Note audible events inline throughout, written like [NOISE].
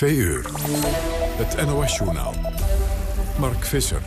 Twee uur. Het NOS-journaal. Mark Visser.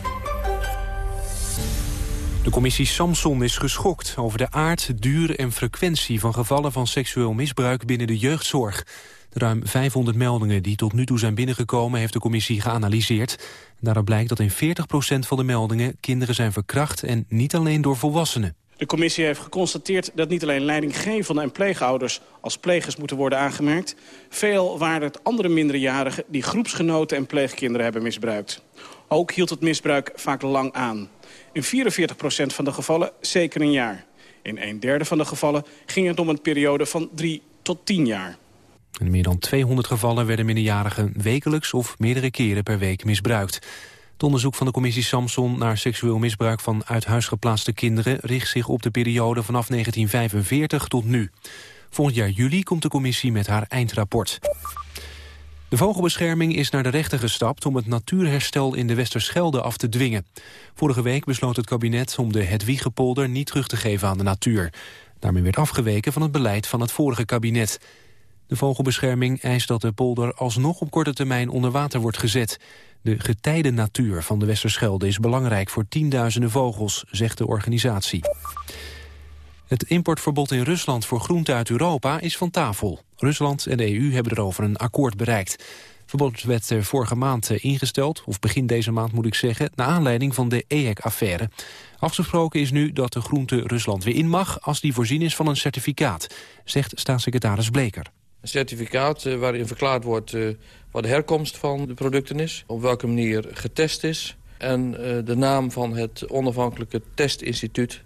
De commissie Samson is geschokt over de aard, duur en frequentie van gevallen van seksueel misbruik binnen de jeugdzorg. De ruim 500 meldingen die tot nu toe zijn binnengekomen heeft de commissie geanalyseerd. Daaruit blijkt dat in 40% van de meldingen kinderen zijn verkracht en niet alleen door volwassenen. De commissie heeft geconstateerd dat niet alleen leidinggevenden en pleegouders als plegers moeten worden aangemerkt. Veel waren het andere minderjarigen die groepsgenoten en pleegkinderen hebben misbruikt. Ook hield het misbruik vaak lang aan. In 44% van de gevallen zeker een jaar. In een derde van de gevallen ging het om een periode van 3 tot 10 jaar. In meer dan 200 gevallen werden minderjarigen wekelijks of meerdere keren per week misbruikt. Het onderzoek van de commissie Samson naar seksueel misbruik van uit huis geplaatste kinderen richt zich op de periode vanaf 1945 tot nu. Volgend jaar juli komt de commissie met haar eindrapport. De vogelbescherming is naar de rechter gestapt om het natuurherstel in de Westerschelde af te dwingen. Vorige week besloot het kabinet om de Hedwiegepolder niet terug te geven aan de natuur. Daarmee werd afgeweken van het beleid van het vorige kabinet. De vogelbescherming eist dat de polder alsnog op korte termijn onder water wordt gezet. De getijdennatuur van de Westerschelde is belangrijk voor tienduizenden vogels, zegt de organisatie. Het importverbod in Rusland voor groenten uit Europa is van tafel. Rusland en de EU hebben erover een akkoord bereikt. Verbod werd vorige maand eh, ingesteld, of begin deze maand moet ik zeggen... naar aanleiding van de EHEC-affaire. Afgesproken is nu dat de groente Rusland weer in mag... als die voorzien is van een certificaat, zegt staatssecretaris Bleker. Een certificaat eh, waarin verklaard wordt eh, wat de herkomst van de producten is... op welke manier getest is... en de naam van het onafhankelijke testinstituut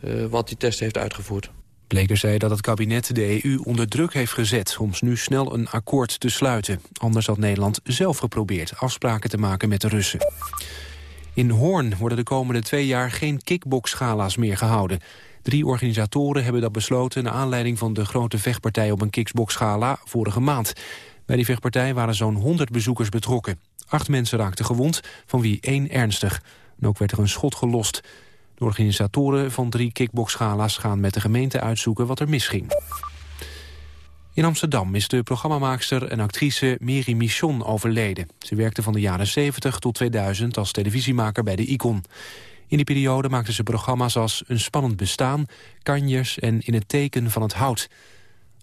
eh, wat die test heeft uitgevoerd. Bleker zei dat het kabinet de EU onder druk heeft gezet... om nu snel een akkoord te sluiten. Anders had Nederland zelf geprobeerd afspraken te maken met de Russen. In Hoorn worden de komende twee jaar geen kickboxgala's meer gehouden. Drie organisatoren hebben dat besloten... naar aanleiding van de grote vechtpartij op een kickboxgala vorige maand. Bij die vechtpartij waren zo'n 100 bezoekers betrokken. Acht mensen raakten gewond, van wie één ernstig. En ook werd er een schot gelost. De organisatoren van drie kickboxgala's gaan met de gemeente uitzoeken wat er misging. In Amsterdam is de programmamaakster en actrice Miri Michon overleden. Ze werkte van de jaren 70 tot 2000 als televisiemaker bij de Icon. In die periode maakte ze programma's als Een spannend bestaan, Kanjers en In het teken van het hout.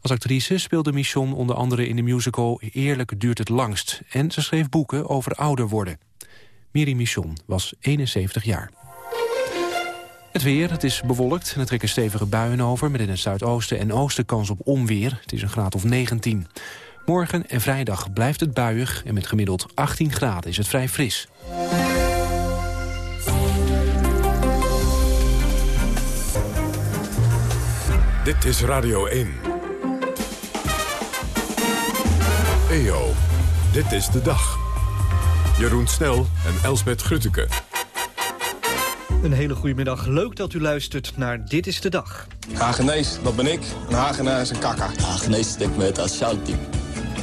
Als actrice speelde Michon onder andere in de musical Eerlijk duurt het langst... en ze schreef boeken over ouder worden. Miri Michon was 71 jaar. Het weer, het is bewolkt en er trekken stevige buien over... met in het zuidoosten en oosten kans op onweer. Het is een graad of 19. Morgen en vrijdag blijft het buiig... en met gemiddeld 18 graden is het vrij fris. Dit is Radio 1. EO, dit is de dag. Jeroen Snel en Elsbeth Grutteke. Een hele goede middag. Leuk dat u luistert naar Dit is de Dag. Hagenees, dat ben ik. Een Hagenaar is een kakka. Hagenees denk ik met als team.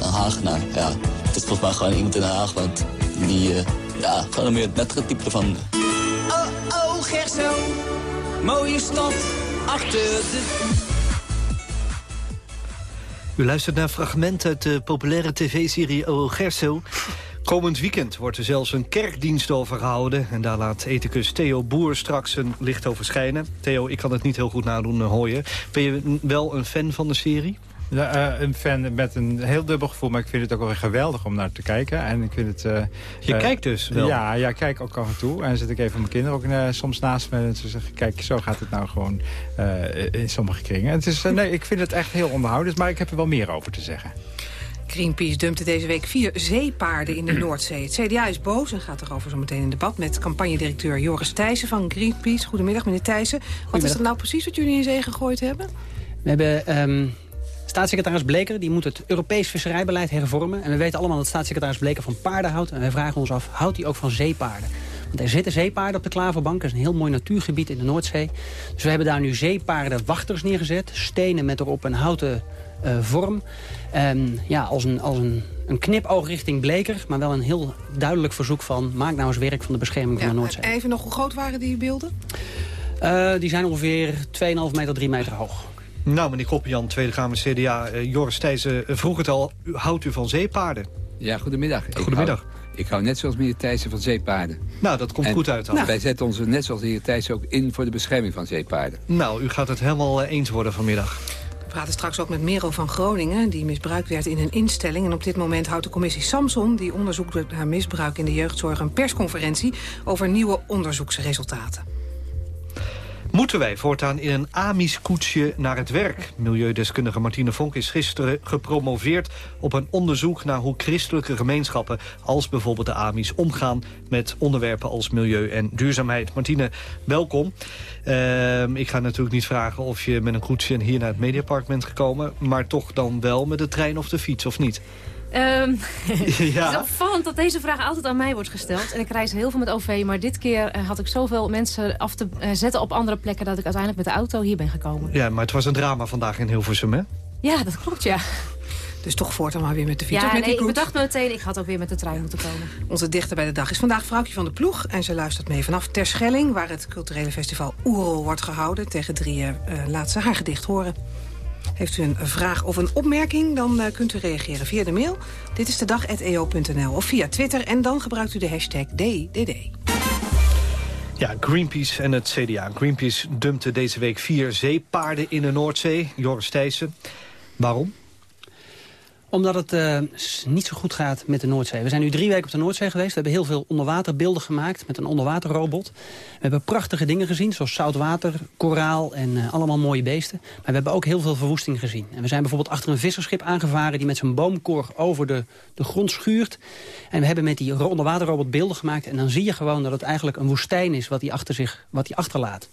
Een Hagenaar, ja. Het is volgens mij gewoon iemand in Den Haag, want die, uh, ja, gewoon meer het nettere type ervan. Oh, oh, Gerso, mooie stad, achter de... U luistert naar fragmenten uit de populaire tv-serie O Gerso. Komend weekend wordt er zelfs een kerkdienst over gehouden. En daar laat ethicus Theo Boer straks een licht over schijnen. Theo, ik kan het niet heel goed nadoen, uh, hoor je. Ben je wel een fan van de serie? Ja, uh, een fan met een heel dubbel gevoel, maar ik vind het ook wel geweldig om naar te kijken. En ik vind het... Uh, je kijkt dus wel? Ja, ja, ik kijk ook af en toe. En dan zit ik even mijn kinderen ook soms naast me. En ze zeggen, kijk, zo gaat het nou gewoon in sommige kringen. het is, nee, ik vind het echt heel onderhoudend, maar ik heb er wel meer over te zeggen. Greenpeace dumpte deze week vier zeepaarden in de Noordzee. Het CDA is boos en gaat erover zo meteen in debat... met campagnedirecteur Joris Thijssen van Greenpeace. Goedemiddag, meneer Thijssen. Wat is dat nou precies wat jullie in zee gegooid hebben? We hebben... Um... Staatssecretaris Bleker die moet het Europees visserijbeleid hervormen. En we weten allemaal dat staatssecretaris Bleker van paarden houdt. En wij vragen ons af, houdt hij ook van zeepaarden? Want er zitten zeepaarden op de Klaverbank. Dat is een heel mooi natuurgebied in de Noordzee. Dus we hebben daar nu zeepaardenwachters neergezet. Stenen met erop een houten uh, vorm. Um, ja, als een, als een, een knipoog richting Bleker, maar wel een heel duidelijk verzoek van... maak nou eens werk van de bescherming van de Noordzee. Even nog, hoe groot waren die beelden? Uh, die zijn ongeveer 2,5 meter, 3 meter hoog. Nou, meneer Koppenjan, Tweede Kamer CDA, uh, Joris Thijssen vroeg het al, houdt u van zeepaarden? Ja, goedemiddag. Goedemiddag. Ik hou, ik hou net zoals meneer Thijssen van zeepaarden. Nou, dat komt En goed uit dan. Wij zetten ons net zoals de heer Thijssen ook in voor de bescherming van zeepaarden. Nou, u gaat het helemaal eh, eens worden vanmiddag. We praten straks ook met Mero van Groningen... die misbruikt werd in een instelling. En op dit moment houdt de commissie Samson... die onderzoekt naar misbruik in de jeugdzorg... een persconferentie over nieuwe onderzoeksresultaten. Moeten wij voortaan in een Amis-koetsje naar het werk? Milieudeskundige Martine Vonk is gisteren gepromoveerd... op een onderzoek naar hoe christelijke gemeenschappen... als bijvoorbeeld de Amis omgaan met onderwerpen als milieu en duurzaamheid. Martine, welkom. Ehm, ik ga natuurlijk niet vragen of je met een koetsje hier naar het Mediapark bent gekomen... maar toch dan wel met de trein of de fiets, of niet? Ehm, [LAUGHS] Het is ja. opvallend dat deze vraag altijd aan mij wordt gesteld. En ik reis heel veel met OV, maar dit keer eh, had ik zoveel mensen af te eh, zetten op andere plekken... dat ik uiteindelijk met de auto hier ben gekomen. ja, maar het was een drama vandaag in Hilversum, hè? Ja, dat klopt, ja. Dus toch voortaan maar weer met de fiets Ja, of met nee, die ik bedacht me meteen, ik had ook weer met de trein moeten komen. Onze dichter bij de dag is vandaag vrouwtje van de ploeg. En ze luistert mee vanaf Terschelling, waar het culturele festival Oerol wordt gehouden. Tegen drieën uh, laat ze haar gedicht horen. Heeft u een vraag of een opmerking, dan uh, kunt u reageren via de mail. Dit is de dag.eo.nl of via Twitter. En dan gebruikt u de hashtag DDD. Ja, Greenpeace en het CDA. Greenpeace dumpte deze week vier zeepaarden in de Noordzee. Joris Thijssen. Waarom? Omdat het uh, niet zo goed gaat met de Noordzee. We zijn nu drie weken op de Noordzee geweest. We hebben heel veel onderwaterbeelden gemaakt met een onderwaterrobot. We hebben prachtige dingen gezien, zoals zoutwater, koraal en uh, allemaal mooie beesten. Maar we hebben ook heel veel verwoesting gezien. En we zijn bijvoorbeeld achter een visserschip aangevaren... die met zijn boomkor over de, de grond schuurt. En we hebben met die onderwaterrobot beelden gemaakt. En dan zie je gewoon dat het eigenlijk een woestijn is wat hij achter zich, wat hij achterlaat.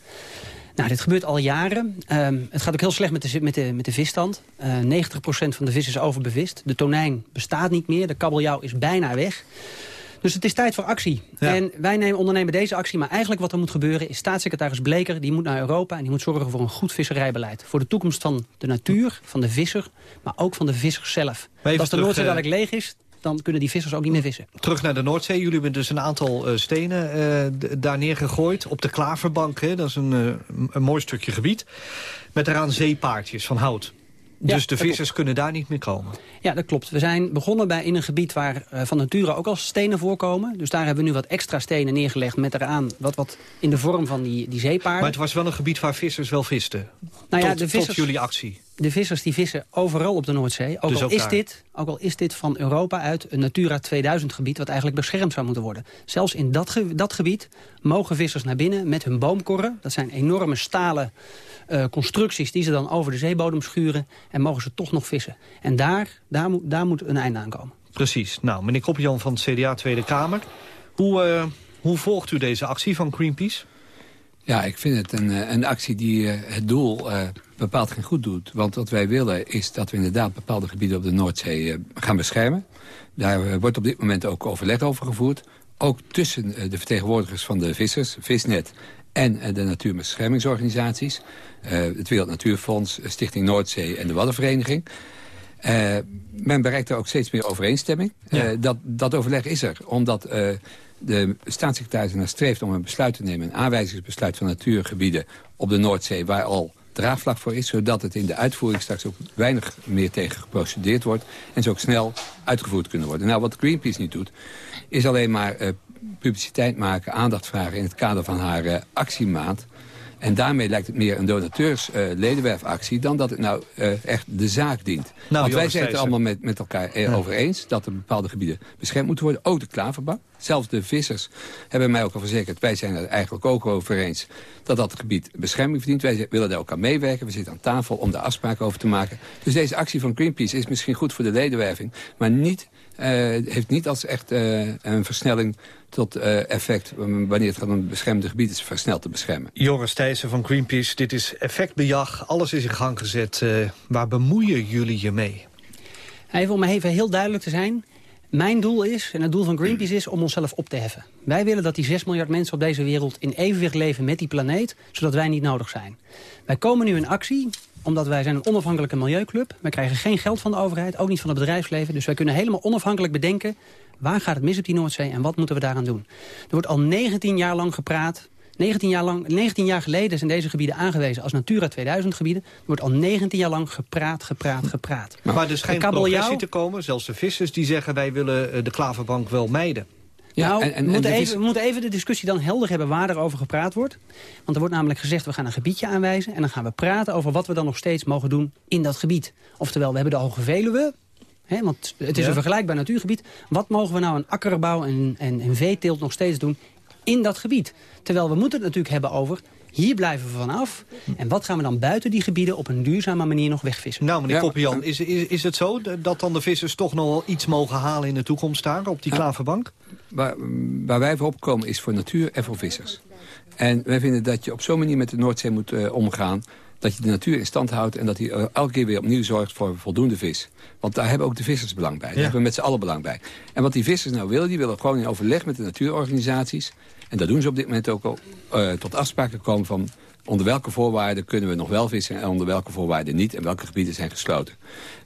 Nou, dit gebeurt al jaren. Um, het gaat ook heel slecht met de, met de, met de visstand. Uh, 90% van de vis is overbevist. De tonijn bestaat niet meer. De kabeljauw is bijna weg. Dus het is tijd voor actie. Ja. En wij nemen, ondernemen deze actie. Maar eigenlijk wat er moet gebeuren is staatssecretaris Bleker... die moet naar Europa en die moet zorgen voor een goed visserijbeleid. Voor de toekomst van de natuur, van de visser... maar ook van de visser zelf. Als de Noordzee dadelijk leeg is, dan kunnen die vissers ook niet meer vissen. Terug naar de Noordzee. Jullie hebben dus een aantal uh, stenen uh, daar neergegooid. Op de Klaverbank, hè? dat is een, uh, een mooi stukje gebied. Met eraan zeepaardjes van hout. Ja, dus de vissers kunnen daar niet meer komen? Ja, dat klopt. We zijn begonnen bij in een gebied waar uh, van nature ook al stenen voorkomen. Dus daar hebben we nu wat extra stenen neergelegd met eraan wat, wat in de vorm van die, die zeepaarden. Maar het was wel een gebied waar vissers wel visten? Nou ja, tot, de vissers, tot jullie actie? De vissers die vissen overal op de Noordzee. Ook, dus al is dit, ook al is dit van Europa uit een Natura 2000 gebied... wat eigenlijk beschermd zou moeten worden. Zelfs in dat, ge dat gebied mogen vissers naar binnen met hun boomkorren. Dat zijn enorme stalen uh, constructies die ze dan over de zeebodem schuren... en mogen ze toch nog vissen. En daar, daar, moet, daar moet een einde aan komen. Precies. Nou, meneer Koppian van het CDA Tweede Kamer. Hoe, uh, hoe volgt u deze actie van Greenpeace? Ja, ik vind het een, een actie die uh, het doel uh, bepaald geen goed doet. Want wat wij willen is dat we inderdaad bepaalde gebieden op de Noordzee gaan beschermen. Daar wordt op dit moment ook overleg over gevoerd. Ook tussen de vertegenwoordigers van de vissers, Visnet en de natuurbeschermingsorganisaties. het Wereld Natuurfonds, Stichting Noordzee en de Waddenvereniging. Men bereikt er ook steeds meer overeenstemming. Ja. Dat, dat overleg is er, omdat de staatssecretaris naar streeft om een besluit te nemen... een aanwijzingsbesluit van natuurgebieden op de Noordzee... waar al draagvlak voor is, zodat het in de uitvoering straks ook weinig meer tegen geprocedeerd wordt... en ze ook snel uitgevoerd kunnen worden. Nou, wat Greenpeace niet doet, is alleen maar publiciteit maken... aandacht vragen in het kader van haar actiemaand... En daarmee lijkt het meer een donateurs-ledenwerfactie... Uh, dan dat het nou uh, echt de zaak dient. Nou, Want wij zijn het er allemaal met, met elkaar uh, ja. over eens... dat er bepaalde gebieden beschermd moeten worden. Ook de klaverbank. Zelfs de vissers hebben mij ook al verzekerd... wij zijn er eigenlijk ook over eens dat dat gebied bescherming verdient. Wij willen daar ook aan meewerken. We zitten aan tafel om daar afspraken over te maken. Dus deze actie van Greenpeace is misschien goed voor de ledenwerving... maar niet, heeft niet als echt een versnelling tot uh, effect wanneer het gaat om beschermde gebieden versneld te beschermen. Joris Thijssen van Greenpeace, dit is effectbejag. Alles is in gang gezet. Uh, waar bemoeien jullie je mee? Even om even heel duidelijk te zijn. Mijn doel is, en het doel van Greenpeace is, om onszelf op te heffen. Wij willen dat die 6 miljard mensen op deze wereld in evenwicht leven met die planeet, zodat wij niet nodig zijn. Wij komen nu in actie omdat wij zijn een onafhankelijke milieuclub. Wij krijgen geen geld van de overheid, ook niet van het bedrijfsleven. Dus wij kunnen helemaal onafhankelijk bedenken... waar gaat het mis op die Noordzee en wat moeten we daaraan doen. Er wordt al 19 jaar lang gepraat 19 jaar, lang, 19 jaar geleden zijn deze gebieden aangewezen als Natura 2000 gebieden. Er wordt al 19 jaar lang gepraat, gepraat, gepraat. Maar er schijnt progressie te komen. Zelfs de vissers die zeggen wij willen eh, de klaverbank wel mijden. Ja, nou, en, en, we, moeten even, we moeten even de discussie dan helder hebben waar er over gepraat wordt. Want er wordt namelijk gezegd, we gaan een gebiedje aanwijzen... en dan gaan we praten over wat we dan nog steeds mogen doen in dat gebied. Oftewel, we hebben de Hoge Veluwe, hè, want het is een vergelijkbaar natuurgebied. Wat mogen we nou aan akkerbouw en, en, en veeteelt nog steeds doen in dat gebied? Terwijl we moeten het natuurlijk hebben over hier blijven we vanaf. En wat gaan we dan buiten die gebieden op een duurzame manier nog wegvissen? Nou, meneer ja. Koppian, is, is, is het zo dat dan de vissers toch nog wel iets mogen halen in de toekomst daar op die klaverbank? Waar, waar wij voor opkomen is voor natuur en voor vissers. En wij vinden dat je op zo'n manier met de Noordzee moet uh, omgaan dat je de natuur in stand houdt... en dat hij uh, elke keer weer opnieuw zorgt voor voldoende vis. Want daar hebben ook de vissers belang bij. Daar hebben we met z'n allen belang bij. En wat die vissers nou willen, die willen gewoon in overleg met de natuurorganisaties... en dat doen ze op dit moment ook al, uh, tot afspraken komen van... onder welke voorwaarden kunnen we nog wel vissen... en onder welke voorwaarden niet en welke gebieden zijn gesloten.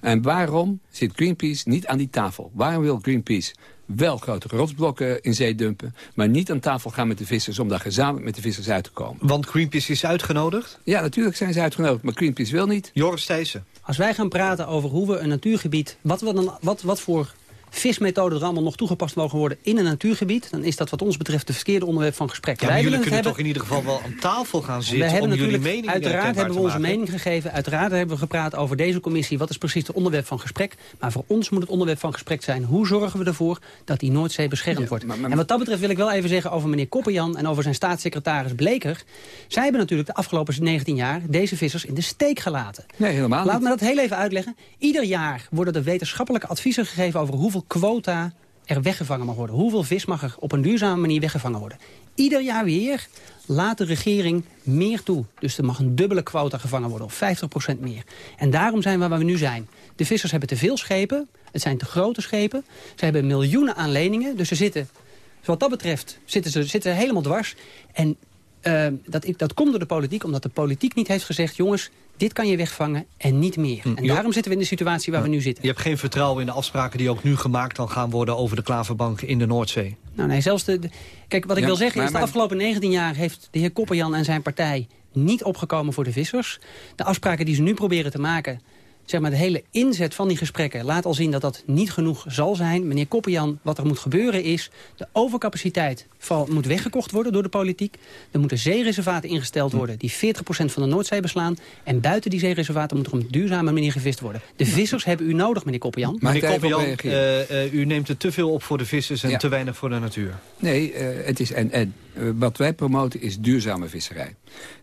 En waarom zit Greenpeace niet aan die tafel? Waarom wil Greenpeace wel grote rotsblokken in zee dumpen... maar niet aan tafel gaan met de vissers om daar gezamenlijk met de vissers uit te komen. Want Greenpeace is uitgenodigd? Ja, natuurlijk zijn ze uitgenodigd, maar Greenpeace wil niet. Joris Thijssen. Als wij gaan praten over hoe we een natuurgebied... wat, we dan, wat, wat voor vismethoden er allemaal nog toegepast mogen worden in een natuurgebied... dan is dat wat ons betreft de verkeerde onderwerp van gesprek. Ja, jullie kunnen hebben... toch in ieder geval wel aan tafel gaan zitten om jullie mening Uiteraard hebben we onze mening gegeven. Uiteraard hebben we gepraat over deze commissie. Wat is precies het onderwerp van gesprek? Maar voor ons moet het onderwerp van gesprek zijn... hoe zorgen we ervoor dat die Noordzee beschermd ja, wordt? Maar, maar, en wat dat betreft wil ik wel even zeggen over meneer Kopperjan... en over zijn staatssecretaris Bleker. Zij hebben natuurlijk de afgelopen 19 jaar deze vissers in de steek gelaten. Nee, helemaal Laat me dat heel even uitleggen. Ieder jaar worden er wetenschappelijke adviezen gegeven... over hoeveel quota er weggevangen mag worden. Hoeveel vis mag er op een duurzame manier weggevangen worden. Ieder jaar weer laat de regering meer toe. Dus er mag een dubbele quota gevangen worden, of 50% meer. En daarom zijn we waar we nu zijn. De vissers hebben te veel schepen, het zijn te grote schepen. Ze hebben miljoenen aan leningen, dus ze zitten... Wat dat betreft zitten ze zitten helemaal dwars. En uh, dat, dat komt door de politiek, omdat de politiek niet heeft gezegd... jongens, dit kan je wegvangen en niet meer. Hm, en daarom zitten we in de situatie waar we nu zitten. Je hebt geen vertrouwen in de afspraken die ook nu gemaakt dan gaan worden... over de klaverbank in de Noordzee? Nou nee, zelfs de... kijk, wat ik wil zeggen is, de afgelopen 19 jaar... heeft de heer Kopperjan en zijn partij niet opgekomen voor de vissers. De afspraken die ze nu proberen te maken zeg maar, de hele inzet van die gesprekken laat al zien dat dat niet genoeg zal zijn. Meneer Koppenjan, wat er moet gebeuren is... de overcapaciteit val, moet weggekocht worden door de politiek. Er moeten zeereservaten ingesteld hm. worden die 40% van de Noordzee beslaan. En buiten die zeereservaten moet er op een duurzame manier gevist worden. De vissers hebben u nodig, meneer Koppenjan. Meneer Koppenjan, uh, uh, u neemt er te veel op voor de vissers en te weinig voor de natuur. Nee, uh, het is en, en. Wat wij promoten is duurzame visserij.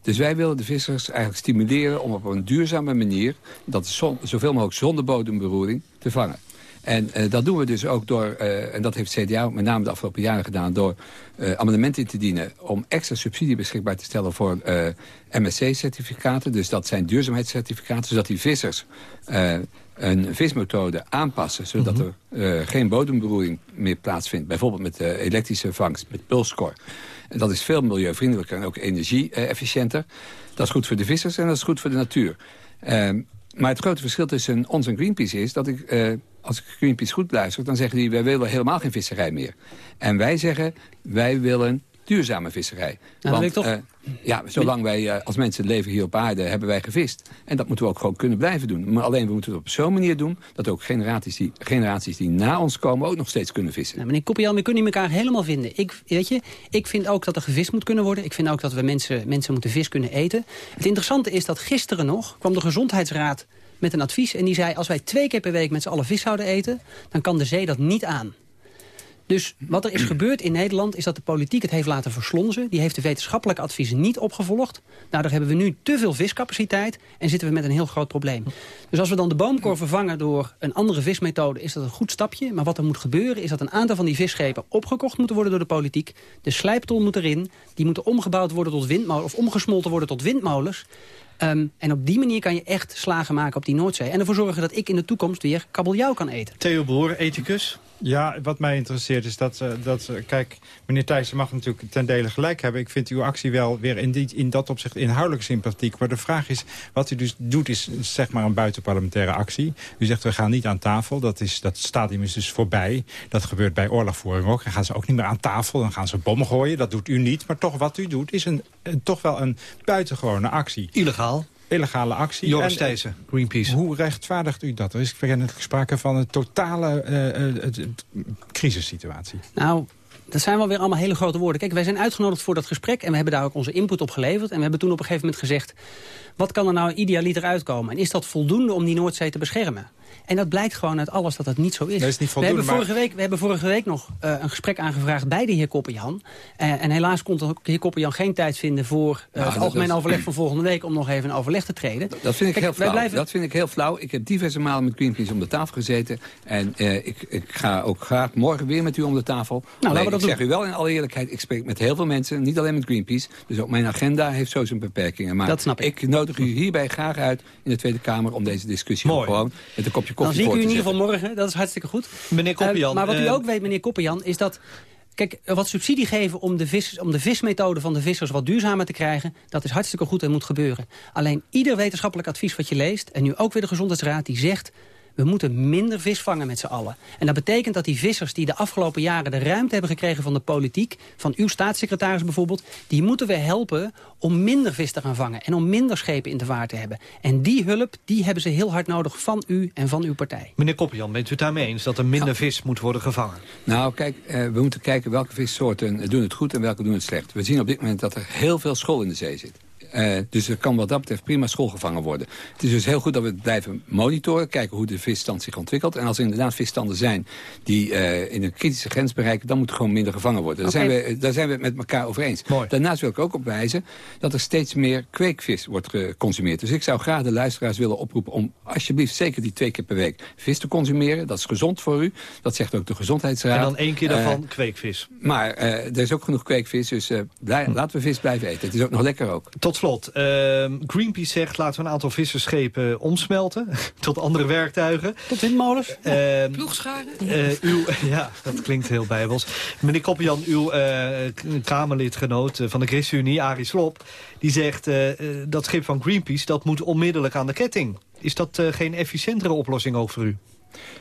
Dus wij willen de vissers eigenlijk stimuleren om op een duurzame manier... dat zon, zoveel mogelijk zonder bodemberoering te vangen. En uh, dat doen we dus ook door, uh, en dat heeft CDA met name de afgelopen jaren gedaan... door uh, amendementen in te dienen om extra subsidie beschikbaar te stellen voor MSC-certificaten. Dus dat zijn duurzaamheidscertificaten, zodat die vissers een vismethode aanpassen... zodat -hmm. er geen bodemberoering meer plaatsvindt. Bijvoorbeeld met elektrische vangst, met pulscore. En dat is veel milieuvriendelijker en ook energie-efficiënter. Dat is goed voor de vissers en dat is goed voor de natuur. Ehm, maar het grote verschil tussen ons en Greenpeace is... dat ik, uh, als ik Greenpeace goed luister... dan zeggen die, wij willen helemaal geen visserij meer. En wij zeggen, wij willen duurzame visserij. Nou, Want, toch... Uh, ja, zolang wij uh, als mensen leven hier op aarde, hebben wij gevist. En dat moeten we ook gewoon kunnen blijven doen. Maar alleen, we moeten het op zo'n manier doen... dat ook generaties die, generaties die na ons komen ook nog steeds kunnen vissen. Nou, meneer Koppian, we kunnen elkaar helemaal vinden. Ik, weet je, ik vind ook dat er gevist moet kunnen worden. Ik vind ook dat we mensen, mensen moeten vis kunnen eten. Het interessante is dat gisteren nog kwam de Gezondheidsraad met een advies. En die zei, als wij twee keer per week met z'n allen vis zouden eten... dan kan de zee dat niet aan. Dus wat er is gebeurd in Nederland is dat de politiek het heeft laten verslonzen. Die heeft de wetenschappelijke adviezen niet opgevolgd. Daardoor hebben we nu te veel viscapaciteit en zitten we met een heel groot probleem. Dus als we dan de boomkorf vervangen door een andere vismethode... is dat een goed stapje. Maar wat er moet gebeuren is dat een aantal van die visschepen opgekocht moeten worden door de politiek. De slijptol moet erin. Die moeten omgebouwd worden tot windmolens of omgesmolten worden tot windmolens. Um, en op die manier kan je echt slagen maken op die Noordzee. En ervoor zorgen dat ik in de toekomst weer kabeljauw kan eten. Theo Boer, ethicus. Ja, wat mij interesseert is dat, uh, dat uh, kijk, meneer Thijssen mag natuurlijk ten dele gelijk hebben. Ik vind uw actie wel weer in, die, in dat opzicht inhoudelijk sympathiek. Maar de vraag is, wat u dus doet is zeg maar een buitenparlementaire actie. U zegt, we gaan niet aan tafel. Dat, is, dat stadium is dus voorbij. Dat gebeurt bij oorlogvoering ook. Dan gaan ze ook niet meer aan tafel. Dan gaan ze bommen gooien. Dat doet u niet. Maar toch, wat u doet, is een, een toch wel een buitengewone actie. Illegaal illegale actie. Joris Thijssen, Greenpeace. Hoe rechtvaardigt u dat? Er is sprake van een totale uh, uh, crisissituatie. Nou, dat zijn wel weer allemaal hele grote woorden. Kijk, wij zijn uitgenodigd voor dat gesprek en we hebben daar ook onze input op geleverd. En we hebben toen op een gegeven moment gezegd... wat kan er nou idealiter uitkomen? En is dat voldoende om die Noordzee te beschermen? En dat blijkt gewoon uit alles dat dat niet zo is. Dat is niet we, hebben vorige week, we hebben vorige week nog uh, een gesprek aangevraagd bij de heer Koppenjan. Uh, en helaas kon de heer Koppenjan geen tijd vinden voor uh, het algemeen dat, overleg van volgende week... om nog even in overleg te treden. Dat vind ik, Kijk, heel, flauw. Blijven... dat vind ik heel flauw. Ik heb diverse malen met Greenpeace om de tafel gezeten. En ik, ik, ga ook graag morgen weer met u om de tafel. Nou, Alleen, ik zeg u wel in alle eerlijkheid, ik spreek met heel veel mensen. Niet alleen met Greenpeace. Dus ook mijn agenda heeft zo zijn beperkingen. Maar dat snap ik. ik nodig u hierbij graag uit in de Tweede Kamer... om deze discussie gewoon met een kopje koffie voor te zetten morgen. Dat is hartstikke goed. Meneer Koppian. Uh, maar wat u ook weet, meneer Koppian, is dat... Kijk, wat subsidie geven om de, vis, om de vismethode van de vissers wat duurzamer te krijgen... dat is hartstikke goed en moet gebeuren. Alleen ieder wetenschappelijk advies wat je leest... en nu ook weer de Gezondheidsraad, die zegt we moeten minder vis vangen met z'n allen. En dat betekent dat die vissers die de afgelopen jaren de ruimte hebben gekregen van de politiek... van uw staatssecretaris bijvoorbeeld... die moeten we helpen om minder vis te gaan vangen... en om minder schepen in de vaart te hebben. En die hulp die hebben ze heel hard nodig van u en van uw partij. Meneer Koppian, bent u het daarmee eens dat er minder vis moet worden gevangen? Nou, kijk, uh, we moeten kijken welke vissoorten doen het goed en welke doen het slecht. We zien op dit moment dat er heel veel school in de zee zit. Uh, dus er kan wat dat betreft prima schoolgevangen worden. Het is dus heel goed dat we blijven monitoren, kijken hoe de visstand zich ontwikkelt. En als er inderdaad visstanden zijn die uh, in een kritische grens bereiken... dan moet er gewoon minder gevangen worden. Okay. Daar, zijn we, daar zijn we het met elkaar over eens. Mooi. Daarnaast wil ik ook op wijzen dat er steeds meer kweekvis wordt geconsumeerd. Dus ik zou graag de luisteraars willen oproepen om alsjeblieft zeker die twee keer per week vis te consumeren. Dat is gezond voor u. Dat zegt ook de Gezondheidsraad. En dan één keer daarvan uh, kweekvis. Maar er is ook genoeg kweekvis, dus blij, hm. laten we vis blijven eten. Het is ook nog lekker ook. Tot slot, uh, Greenpeace zegt laten we een aantal visserschepen omsmelten. [LAUGHS] tot andere werktuigen. Tot windmolens. Uh, Ploegscharen. Uh, uw, [LAUGHS] ja, dat klinkt heel bijbels. Meneer Koppian, uw Kamerlidgenoot van de ChristenUnie, Arie Slop... die zegt dat schip van Greenpeace dat moet onmiddellijk aan de ketting. Is dat geen efficiëntere oplossing ook voor u?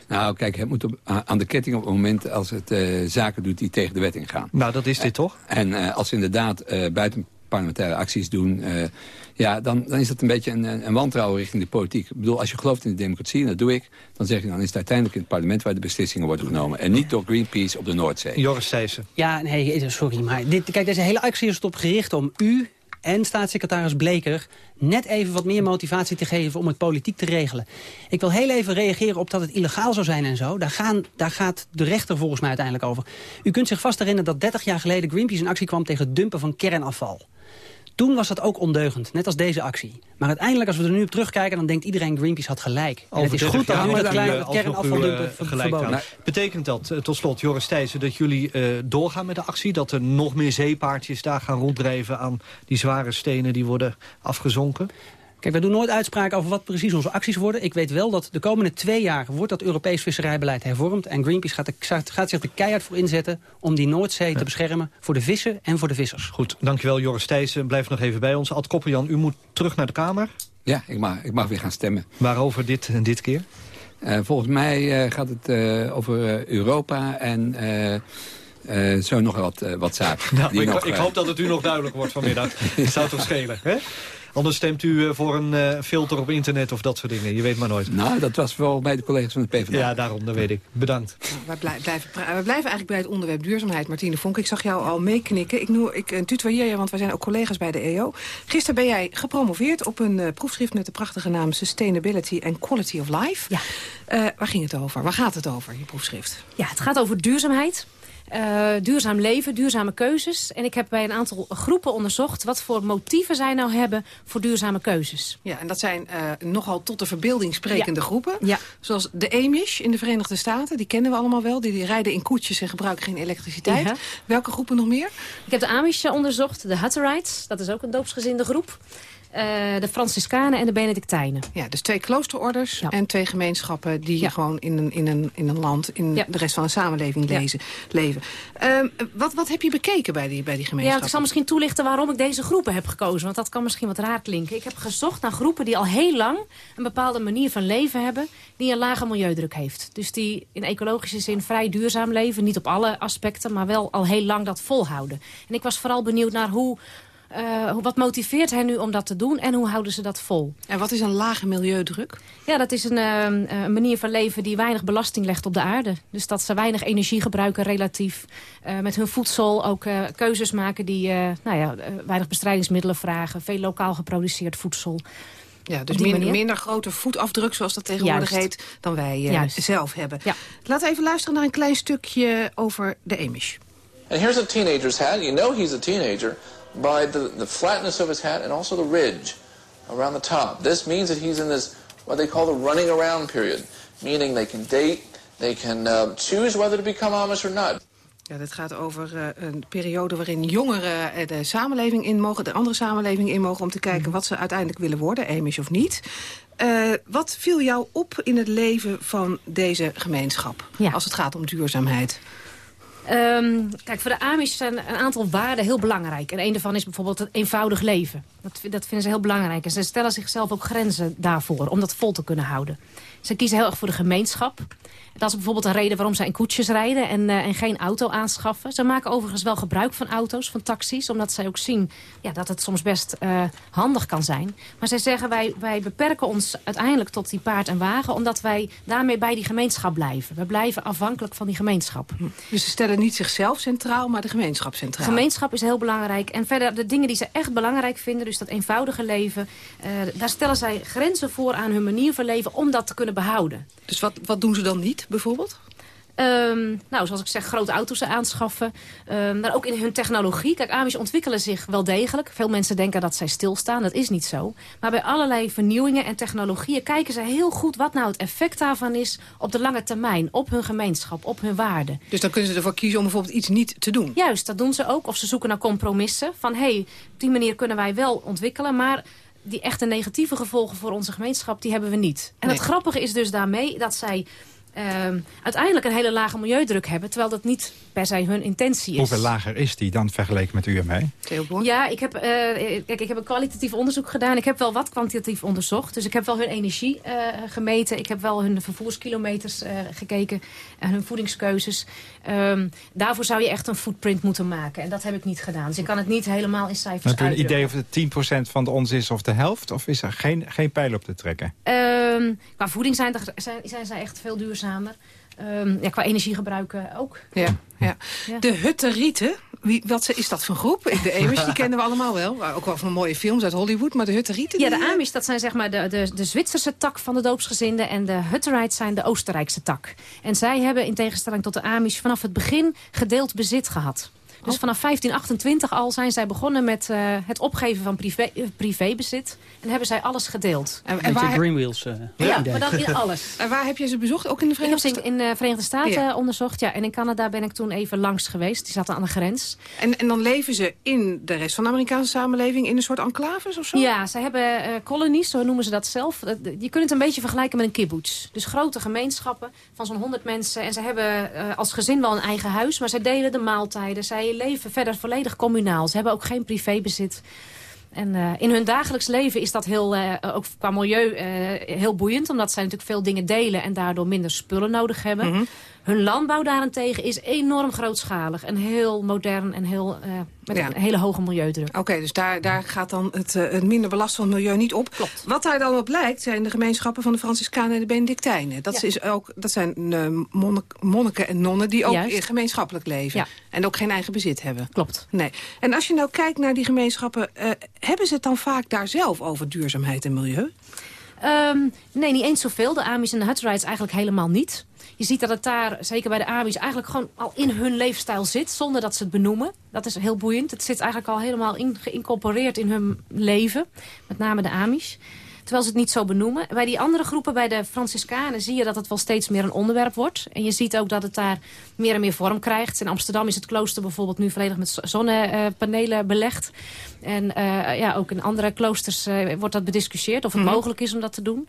Nou, kijk, het moet op, aan de ketting op het moment als het uh, zaken doet die tegen de wet ingaan. Nou, dat is dit toch? En uh, als inderdaad uh, buiten parlementaire acties doen... Uh, ja, dan, dan is dat een beetje een, een wantrouwen richting de politiek. Ik bedoel, als je gelooft in de democratie, en dat doe ik... dan zeg je dan is het uiteindelijk in het parlement waar de beslissingen worden genomen. En niet door Greenpeace op de Noordzee. Joris Thijssen. Ja, nee, sorry, maar dit, kijk, deze hele actie is erop gericht om u en staatssecretaris Bleker net even wat meer motivatie te geven om het politiek te regelen. Ik wil heel even reageren op dat het illegaal zou zijn en zo. Daar, gaan, daar gaat de rechter volgens mij uiteindelijk over. U kunt zich vast herinneren dat 30 jaar geleden Greenpeace in actie kwam tegen het dumpen van kernafval. Toen was dat ook ondeugend, net als deze actie. Maar uiteindelijk, als we er nu op terugkijken... dan denkt iedereen Greenpeace had gelijk. En het is goed dat nu dat kleine kernafvaldumpen verboden nou, Betekent dat, uh, tot slot, Joris Thijssen... dat jullie uh, doorgaan met de actie? Dat er nog meer zeepaardjes daar gaan ronddrijven... aan die zware stenen die worden afgezonken? Kijk, wij doen nooit uitspraken over wat precies onze acties worden. Ik weet wel dat de komende twee jaar wordt dat Europees visserijbeleid hervormd. En Greenpeace gaat, de, gaat zich er keihard voor inzetten om die Noordzee te beschermen voor de vissen en voor de vissers. Goed, dankjewel Joris Thijssen. Blijf nog even bij ons. Ad Kopperjan, u moet terug naar de Kamer. Ja, ik mag, ik mag weer gaan stemmen. Waarover dit en dit keer? Uh, volgens mij uh, gaat het uh, over Europa en... Uh, zo nog wat, uh, wat zaken. [LAUGHS] Nou, ik, nog, ik, hoop dat het u nog duidelijk wordt vanmiddag. [LAUGHS] Dat zou toch schelen, hè? Anders stemt u eh, voor een uh, filter op internet of dat soort dingen. Je weet maar nooit. Nou, dat was wel bij de collega's van de PvdA. Ja, daarom, dat weet ik. Bedankt. Nou, wij, blijven, wij blijven eigenlijk bij het onderwerp duurzaamheid. Martine Vonk, ik zag jou al meeknikken. Ik, noem, ik uh, tutoieer je, want wij zijn ook collega's bij de EO. Gisteren ben jij gepromoveerd op een uh, proefschrift met de prachtige naam Sustainability and Quality of Life. Ja. waar ging het over? Waar gaat het over, je proefschrift? Ja, het gaat over duurzaamheid. Uh, duurzaam leven, duurzame keuzes. En ik heb bij een aantal groepen onderzocht... wat voor motieven zij nou hebben voor duurzame keuzes. Ja, en dat zijn uh, nogal tot de verbeelding sprekende ja. groepen. Ja. Zoals de Amish in de Verenigde Staten. Die kennen we allemaal wel. Die, die rijden in koetjes en gebruiken geen elektriciteit. Ja. Welke groepen nog meer? Ik heb de Amish onderzocht. De Hutterites, dat is ook een doopsgezinde groep. Eh, de Franciscanen en de Benedictijnen. Ja, dus twee kloosterorders en twee gemeenschappen... die gewoon in een, in, een, in een land, in de rest van de samenleving lezen, leven. Ehm, wat, wat heb je bekeken bij die, bij die gemeenschappen? Ja, ik zal misschien toelichten waarom ik deze groepen heb gekozen. Want dat kan misschien wat raar klinken. Ik heb gezocht naar groepen die al heel lang... een bepaalde manier van leven hebben... die een lage milieudruk heeft. Dus die in ecologische zin vrij duurzaam leven. Niet op alle aspecten, maar wel al heel lang dat volhouden. En ik was vooral benieuwd naar hoe uh, wat motiveert hen nu om dat te doen en hoe houden ze dat vol? En wat is een lage milieudruk? Ja, dat is een, uh, een manier van leven die weinig belasting legt op de aarde. Dus dat ze weinig energie gebruiken relatief. Uh, met hun voedsel ook keuzes maken die nou ja, weinig bestrijdingsmiddelen vragen. Veel lokaal geproduceerd voedsel. Ja, dus minder, minder grote voetafdruk, zoals dat tegenwoordig heet, dan wij zelf hebben. Ja. Laten we even luisteren naar een klein stukje over de Amish. And here's a teenager's hat. You know he's a teenager by the, the flatness of his hat and also the ridge around the top. This means that he's in this, what they call the running around period, meaning they can date, they can uh, choose whether to become Amish or not. Ja, dit gaat over uh, een periode waarin jongeren uh, de samenleving in mogen... de andere samenleving in mogen om te kijken mm. wat ze uiteindelijk willen worden, Amish of niet. Uh, wat viel jou op in het leven van deze gemeenschap, ja. als het gaat om duurzaamheid? Um, kijk, voor de Amish zijn een aantal waarden heel belangrijk. En een daarvan is bijvoorbeeld het eenvoudig leven. Dat, dat vinden ze heel belangrijk. En ze stellen zichzelf ook grenzen daarvoor, om dat vol te kunnen houden. Ze kiezen heel erg voor de gemeenschap. Dat is bijvoorbeeld een reden waarom zij in koetsjes rijden en, uh, en geen auto aanschaffen. Ze maken overigens wel gebruik van auto's, van taxis. Omdat zij ook zien ja, dat het soms best uh, handig kan zijn. Maar zij zeggen wij, wij beperken ons uiteindelijk tot die paard en wagen. Omdat wij daarmee bij die gemeenschap blijven. We blijven afhankelijk van die gemeenschap. Dus ze stellen niet zichzelf centraal, maar de gemeenschap centraal. Gemeenschap is heel belangrijk. En verder de dingen die ze echt belangrijk vinden. Dus dat eenvoudige leven. Uh, daar stellen zij grenzen voor aan hun manier van leven. Om dat te kunnen behouden. Dus wat, wat doen ze dan niet, bijvoorbeeld? Um, nou, zoals ik zeg, grote auto's aanschaffen. Um, maar ook in hun technologie. Kijk, Amish ontwikkelen zich wel degelijk. Veel mensen denken dat zij stilstaan. Dat is niet zo. Maar bij allerlei vernieuwingen en technologieën kijken ze heel goed... wat nou het effect daarvan is op de lange termijn. Op hun gemeenschap, op hun waarden. Dus dan kunnen ze ervoor kiezen om bijvoorbeeld iets niet te doen? Juist, dat doen ze ook. Of ze zoeken naar compromissen. Van, hé, hey, op die manier kunnen wij wel ontwikkelen... maar die echte negatieve gevolgen voor onze gemeenschap, die hebben we niet. En het grappige is dus daarmee dat zij uh, uiteindelijk een hele lage milieudruk hebben... terwijl dat niet per se hun intentie is. Hoeveel lager is die dan vergeleken met u en mij? Ja, ik heb, uh, kijk, ik heb een kwalitatief onderzoek gedaan. Ik heb wel wat kwantitatief onderzocht. Dus ik heb wel hun energie uh, gemeten. Ik heb wel hun vervoerskilometers uh, gekeken. En hun voedingskeuzes. Um, daarvoor zou je echt een footprint moeten maken. En dat heb ik niet gedaan. Dus ik kan het niet helemaal in cijfers Heb je een idee of het 10% van de ons is of de helft? Of is er geen, geen pijl op te trekken? Um, qua voeding zijn, zijn, zijn zij echt veel duurzamer. Um, ja, qua energiegebruik ook. Ja, ja. ja. De Hutterieten, wie, wat is dat voor groep? De [LAUGHS] Amish, die kennen we allemaal wel. Ook wel van mooie films uit Hollywood. Maar de Hutterieten... Ja, de Amish, dat zijn zeg maar de, de, de Zwitserse tak van de doopsgezinden. En de Hutterites zijn de Oostenrijkse tak. En zij hebben in tegenstelling tot de Amish vanaf het begin gedeeld bezit gehad. Dus vanaf 1528 al zijn zij begonnen met uh, het opgeven van privé, uh, privébezit. En hebben zij alles gedeeld. En, en waar Greenwheels uh, Ja, maar dan in [LAUGHS] alles. En waar heb je ze bezocht? Ook in de Verenigde Staten? Ik heb ze in de Verenigde Staten ja. onderzocht. Ja, en in Canada ben ik toen even langs geweest. Die zaten aan de grens. En, en dan leven ze in de rest van de Amerikaanse samenleving in een soort enclaves of zo? Ja, ze hebben colonies, zo noemen ze dat zelf. Je kunt het een beetje vergelijken met een kibbutz. Dus grote gemeenschappen van zo'n 100 mensen. En ze hebben als gezin wel een eigen huis. Maar zij delen de maaltijden. Zij leven verder volledig communaal. Ze hebben ook geen privébezit. En uh, in hun dagelijks leven is dat heel, uh, ook qua milieu uh, heel boeiend. Omdat zij natuurlijk veel dingen delen en daardoor minder spullen nodig hebben. -hmm. Hun landbouw daarentegen is enorm grootschalig en heel modern en heel, uh, met ja. een hele hoge milieudruk. Oké, okay, dus daar, daar gaat dan het, uh, het minder belast van het milieu niet op. Klopt. Wat daar dan op lijkt zijn de gemeenschappen van de Franciscanen en de Benedictijnen. Dat, ja. is ook, dat zijn uh, monnik, monniken en nonnen die ook Juist. gemeenschappelijk leven. Ja. En ook geen eigen bezit hebben. Klopt. Nee. En als je nou kijkt naar die gemeenschappen, hebben ze het dan vaak daar zelf over duurzaamheid en milieu? Um, nee, niet eens zoveel. De Amish en de Hutterites eigenlijk helemaal niet. Je ziet dat het daar, zeker bij de Amish, eigenlijk gewoon al in hun leefstijl zit. Zonder dat ze het benoemen. Dat is heel boeiend. Het zit eigenlijk al helemaal in, geïncorporeerd in hun leven. Met name de Amish. Terwijl ze het niet zo benoemen. Bij die andere groepen, bij de Franciscanen, zie je dat het wel steeds meer een onderwerp wordt. En je ziet ook dat het daar meer en meer vorm krijgt. In Amsterdam is het klooster bijvoorbeeld nu volledig met zonnepanelen belegd. En uh, ja, ook in andere kloosters uh, wordt dat bediscussieerd of het mm -hmm. mogelijk is om dat te doen.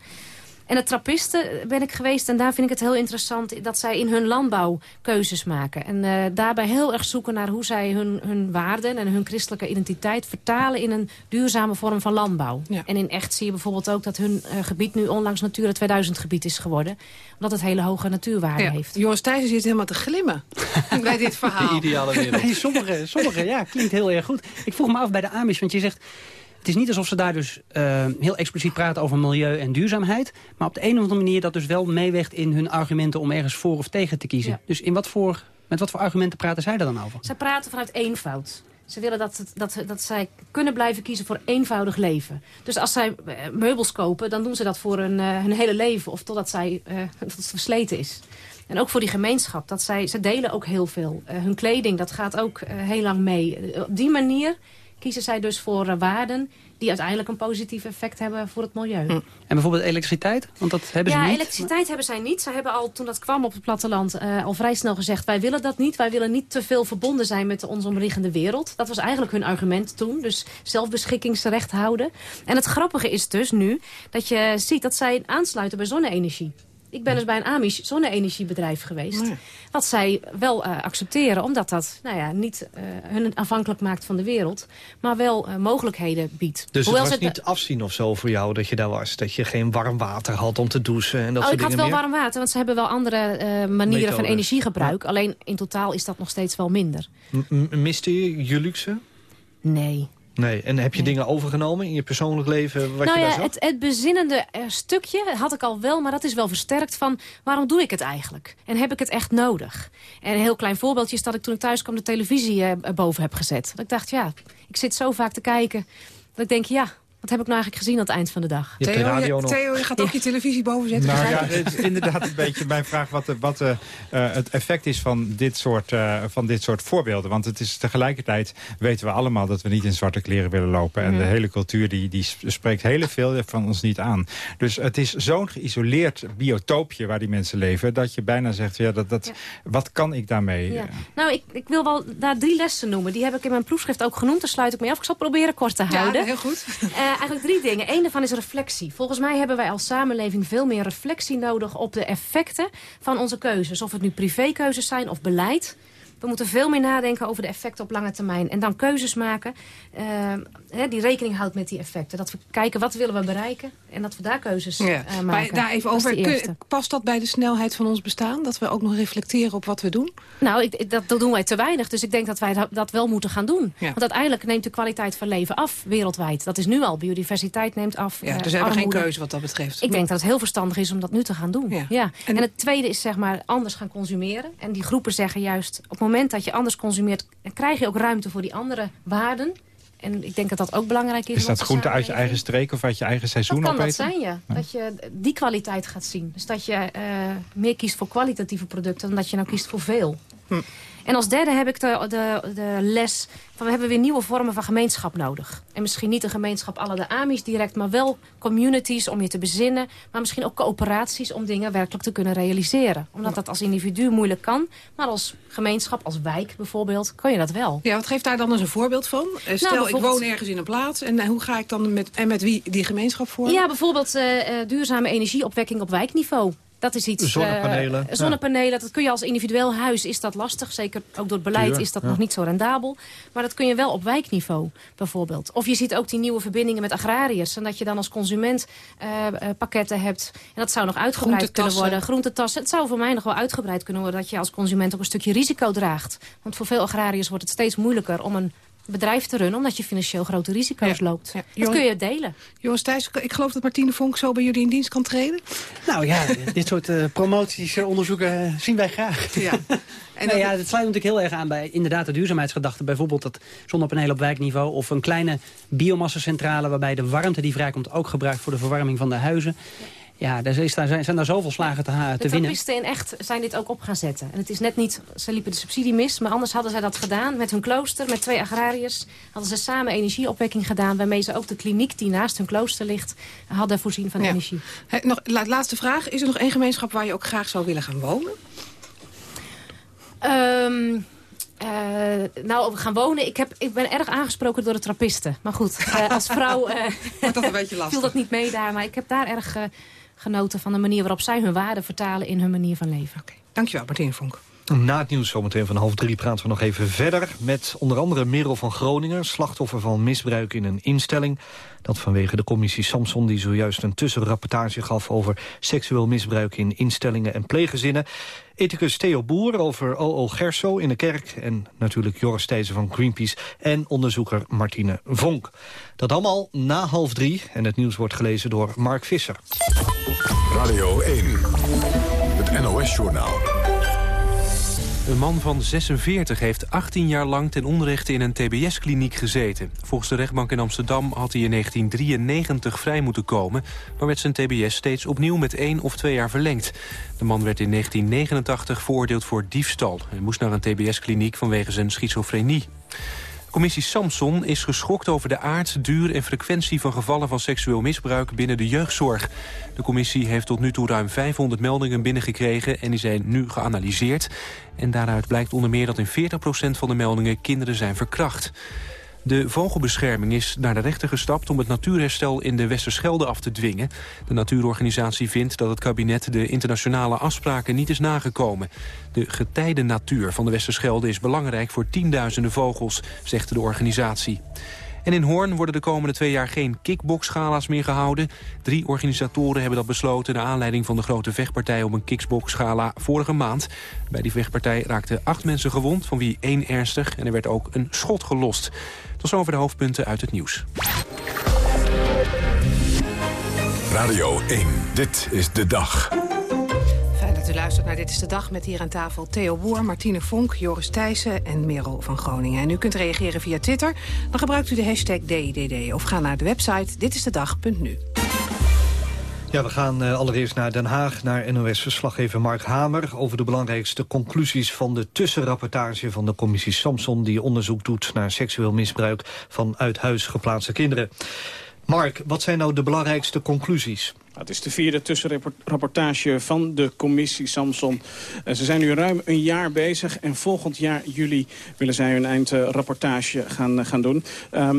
En de trappisten ben ik geweest en daar vind ik het heel interessant... dat zij in hun landbouw keuzes maken. En uh, daarbij heel erg zoeken naar hoe zij hun, hun waarden... en hun christelijke identiteit vertalen in een duurzame vorm van landbouw. Ja. En in echt zie je bijvoorbeeld ook dat hun uh, gebied nu onlangs Natura 2000 gebied is geworden. Omdat het hele hoge natuurwaarde ja. heeft. Joris Thijssen zit helemaal te glimmen [LAUGHS] bij dit verhaal. De ideale wereld. [LAUGHS] Nee, sommige, sommige, ja, klinkt heel erg goed. Ik vroeg me af bij de Amish, want je zegt... Het is niet alsof ze daar dus uh, heel expliciet praten over milieu en duurzaamheid. Maar op de een of andere manier dat dus wel meeweegt in hun argumenten om ergens voor of tegen te kiezen. Ja. Dus in wat voor, met wat voor argumenten praten zij er dan over? Zij praten vanuit eenvoud. Ze willen dat, dat, dat zij kunnen blijven kiezen voor eenvoudig leven. Dus als zij uh, meubels kopen, dan doen ze dat voor hun, uh, hun hele leven. Of totdat, zij, [LAUGHS] tot het versleten is. En ook voor die gemeenschap. Dat zij, ze delen ook heel veel. hun kleding, dat gaat ook heel lang mee. op die manier kiezen zij dus voor uh, waarden die uiteindelijk een positief effect hebben voor het milieu. En bijvoorbeeld elektriciteit? Want dat hebben ja, ze niet. Ja, elektriciteit hebben zij niet. Ze hebben al, toen dat kwam op het platteland, uh, al vrij snel gezegd... wij willen dat niet. Wij willen niet te veel verbonden zijn met de ons omliggende wereld. Dat was eigenlijk hun argument toen. Dus zelfbeschikkingsrecht houden. En het grappige is dus nu dat je ziet dat zij aansluiten bij zonne-energie. Ik ben dus bij een Amish zonne-energiebedrijf geweest. Nee. Wat zij wel uh, accepteren, omdat dat nou ja, niet uh, hun afhankelijk maakt van de wereld. Maar wel uh, mogelijkheden biedt. Dus Hoewel het was het niet afzien of zo voor jou dat je daar was? Dat je geen warm water had om te douchen en dat oh, soort ik dingen had wel meer? warm water, want ze hebben wel andere manieren van energiegebruik. Ja. Alleen in totaal is dat nog steeds wel minder. M miste je je luxe? Nee. Nee, en heb je nee. dingen overgenomen in je persoonlijk leven? Wat nou je ja, daar het, het bezinnende uh, stukje had ik al wel, maar dat is wel versterkt van... waarom doe ik het eigenlijk? En heb ik het echt nodig? En een heel klein voorbeeldje is dat ik toen ik thuis kwam de televisie uh, boven heb gezet. Dat ik dacht, ja, ik zit zo vaak te kijken... dat ik denk, ja, wat heb ik nou eigenlijk gezien aan het eind van de dag? Je Theo, je, Theo, je gaat ook ja. je televisie boven zetten. Nou ja, het is inderdaad een beetje mijn vraag wat, de, wat de, uh, het effect is van dit, soort, uh, van dit soort voorbeelden. Want het is tegelijkertijd weten we allemaal dat we niet in zwarte kleren willen lopen. En mm. de hele cultuur die, die spreekt heel veel van ons niet aan. Dus het is zo'n geïsoleerd biotoopje waar die mensen leven... dat je bijna zegt, ja, dat, dat, ja. wat kan ik daarmee? Ja. Nou, ik, ik wil wel daar drie lessen noemen. Die heb ik in mijn proefschrift ook genoemd. Daar sluit ik mee af. Ik zal proberen kort te houden. Ja, heel goed. Uh, eigenlijk drie dingen. Eén daarvan is reflectie. Volgens mij hebben wij als samenleving veel meer reflectie nodig... op de effecten van onze keuzes. Of het nu privékeuzes zijn of beleid. We moeten veel meer nadenken over de effecten op lange termijn. En dan keuzes maken uh, hè, die rekening houdt met die effecten. Dat we kijken wat willen we bereiken en dat we daar keuzes ja. uh, maken. Maar daar even over, kun, past dat bij de snelheid van ons bestaan? Dat we ook nog reflecteren op wat we doen? Nou, ik, dat, dat doen wij te weinig. Dus ik denk dat wij dat, wel moeten gaan doen. Ja. Want uiteindelijk neemt de kwaliteit van leven af wereldwijd. Dat is nu al. Biodiversiteit neemt af. Ja, dus we hebben geen keuze wat dat betreft. Ik denk dat het heel verstandig is om dat nu te gaan doen. Ja. ja. En, en het tweede is zeg maar anders gaan consumeren. En die groepen zeggen juist op het moment dat je anders consumeert... krijg je ook ruimte voor die andere waarden. En ik denk dat dat ook belangrijk is. Is dat groente uit je eigen streek of uit je eigen seizoen Dat kan dat zijn, ja. ja. Dat je die kwaliteit gaat zien. Dus dat je uh, meer kiest voor kwalitatieve producten... dan dat je nou kiest voor veel. Hm. En als derde heb ik de, de, de les van we hebben weer nieuwe vormen van gemeenschap nodig. En misschien niet een gemeenschap alle de Amis direct, maar wel communities om je te bezinnen. Maar misschien ook coöperaties om dingen werkelijk te kunnen realiseren. Omdat dat als individu moeilijk kan, maar als gemeenschap, als wijk bijvoorbeeld, kan je dat wel. Ja, wat geeft daar dan eens een voorbeeld van? Uh, stel, nou, ik woon ergens in een plaats en uh, hoe ga ik dan met, en met wie die gemeenschap vormen? Ja, bijvoorbeeld uh, duurzame energieopwekking op wijkniveau. Dat is iets. Zonnepanelen. Uh, zonnepanelen, ja. dat kun je als individueel huis, is dat lastig. Zeker ook door het beleid Duur, is dat ja. nog niet zo rendabel. Maar dat kun je wel op wijkniveau bijvoorbeeld. Of je ziet ook die nieuwe verbindingen met agrariërs. En dat je dan als consument uh, uh, pakketten hebt. En dat zou nog uitgebreid kunnen worden. Groentetassen. Het zou voor mij nog wel uitgebreid kunnen worden. Dat je als consument ook een stukje risico draagt. Want voor veel agrariërs wordt het steeds moeilijker om een bedrijf te runnen... omdat je financieel grote risico's ja. loopt. Ja. Dat kun je delen. Jongens Thijs, ik geloof dat Martine Vonk zo bij jullie in dienst kan treden. Nou ja, [LAUGHS] dit soort uh, promoties, uh, onderzoeken uh, zien wij graag. Ja. [LAUGHS] En nou ja, het sluit natuurlijk heel erg aan bij inderdaad de duurzaamheidsgedachte. Bijvoorbeeld dat zonnepanelen op wijkniveau of een kleine biomassacentrale... waarbij de warmte die vrijkomt ook gebruikt voor de verwarming van de huizen. Ja. Ja, er is daar, zijn, zijn daar zoveel slagen te, te De winnen. trappisten in echt zijn dit ook op gaan zetten. En het is net niet, ze liepen de subsidie mis, maar anders hadden zij dat gedaan met hun klooster, met twee agrariërs. Hadden ze samen energieopwekking gedaan, waarmee ze ook de kliniek die naast hun klooster ligt, hadden voorzien van Ja. energie. Nog, la- laatste vraag. Is er nog één gemeenschap waar je ook graag zou willen gaan wonen? Ehm, eh, nou, we gaan wonen. Ik, heb, ik ben erg aangesproken door de trappisten. Maar goed, eh, als vrouw eh, Wordt [LAUGHS] dat een beetje lastig? viel dat niet mee daar. Maar ik heb daar erg eh, genoten van de manier waarop zij hun waarden vertalen in hun manier van leven. Dankjewel, Martine Vonk. Na het nieuws zometeen van half drie praten we nog even verder... met onder andere Merel van Groningen, slachtoffer van misbruik in een instelling. Dat vanwege de commissie Samson die zojuist een tussenrapportage gaf... over seksueel misbruik in instellingen en pleeggezinnen. Ethicus Theo Boer over O.O. Gerso in de kerk... en natuurlijk Joris Thijssen van Greenpeace en onderzoeker Martine Vonk. Dat allemaal na half drie en het nieuws wordt gelezen door Mark Visser. Radio 1, het NOS-journaal. Een man van 46 heeft 18 jaar lang ten onrechte in een tbs-kliniek gezeten. Volgens de rechtbank in Amsterdam had hij in 1993 vrij moeten komen... maar werd zijn tbs steeds opnieuw met één of twee jaar verlengd. De man werd in 1989 veroordeeld voor diefstal. Hij moest naar een tbs-kliniek vanwege zijn schizofrenie. Commissie Samson is geschokt over de aard, duur en frequentie van gevallen van seksueel misbruik binnen de jeugdzorg. De commissie heeft tot nu toe ruim 500 meldingen binnengekregen en die zijn nu geanalyseerd. En daaruit blijkt onder meer dat in 40% van de meldingen kinderen zijn verkracht. De vogelbescherming is naar de rechter gestapt om het natuurherstel in de Westerschelde af te dwingen. De natuurorganisatie vindt dat het kabinet de internationale afspraken niet is nagekomen. De getijden natuur van de Westerschelde is belangrijk voor tienduizenden vogels, zegt de organisatie. En in Hoorn worden de komende twee jaar geen kickboxgala's meer gehouden. Drie organisatoren hebben dat besloten... naar aanleiding van de grote vechtpartij op een kickboxgala vorige maand. Bij die vechtpartij raakten acht mensen gewond, van wie één ernstig... en er werd ook een schot gelost. Tot zover de hoofdpunten uit het nieuws. Radio 1, dit is de dag. Fijn dat u luistert naar Dit is de Dag met hier aan tafel Theo Boer, Martine Vonk, Joris Thijssen en Merel van Groningen. En u kunt reageren via Twitter. Dan gebruikt u de hashtag DIDD of ga naar de website ditistedag.nu. Ja, we gaan eh, allereerst naar Den Haag, naar NOS-verslaggever Mark Hamer... over de belangrijkste conclusies van de tussenrapportage van de commissie Samson... die onderzoek doet naar seksueel misbruik van uit huis geplaatste kinderen. Mark, wat zijn nou de belangrijkste conclusies? Het is de vierde tussenrapportage van de commissie Samson. Eh, Ze zijn nu ruim een jaar bezig en volgend jaar juli willen zij hun eindrapportage gaan, eh, gaan doen. Eh,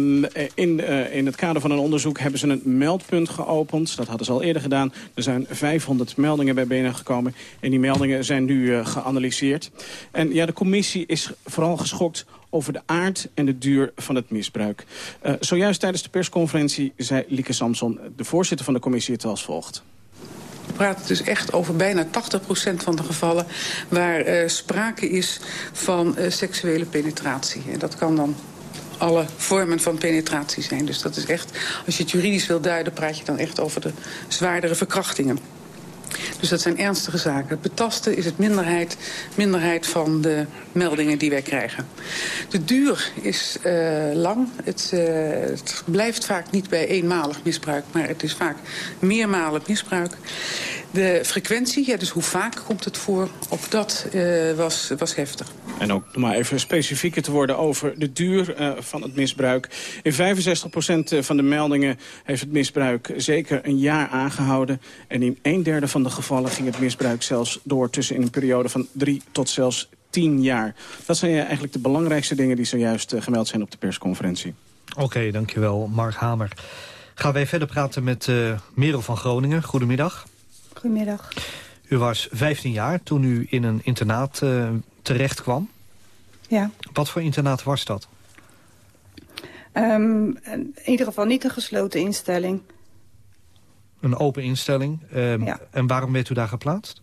in, in het kader van een onderzoek hebben ze een meldpunt geopend. Dat hadden ze al eerder gedaan. Er zijn 500 meldingen bij binnengekomen en die meldingen zijn nu geanalyseerd. En ja, de commissie is vooral geschokt over de aard en de duur van het misbruik. Eh, zojuist tijdens de persconferentie zei Lieke Samson, de voorzitter van de commissie, het als We praten dus echt over bijna 80% van de gevallen... waar eh, sprake is van eh, seksuele penetratie. En dat kan dan alle vormen van penetratie zijn. Dus dat is echt, als je het juridisch wil duiden... praat je dan echt over de zwaardere verkrachtingen. Dus dat zijn ernstige zaken. Het betasten is het minderheid, minderheid van de meldingen die wij krijgen. De duur is uh, lang. Het, uh, het, blijft vaak niet bij eenmalig misbruik, maar het is vaak meermalig misbruik. De frequentie, ja, dus hoe vaak komt het voor, ook dat uh, was, was heftig. En ook om maar even specifieker te worden over de duur uh, van het misbruik. In 65% van de meldingen heeft het misbruik zeker een jaar aangehouden. En in een derde van de gevallen ging het misbruik zelfs door tussen in een periode van drie tot zelfs tien jaar. Dat zijn eigenlijk de belangrijkste dingen die zojuist uh, gemeld zijn op de persconferentie. Oké, okay, dankjewel Mark Hamer. Gaan wij verder praten met uh, Merel van Groningen. Goedemiddag. Goedemiddag. U was 15 jaar toen u in een internaat uh, terecht kwam. Ja. Wat voor internaat was dat? Um, in ieder geval niet een gesloten instelling. Een open instelling. Um, ja. En waarom werd u daar geplaatst?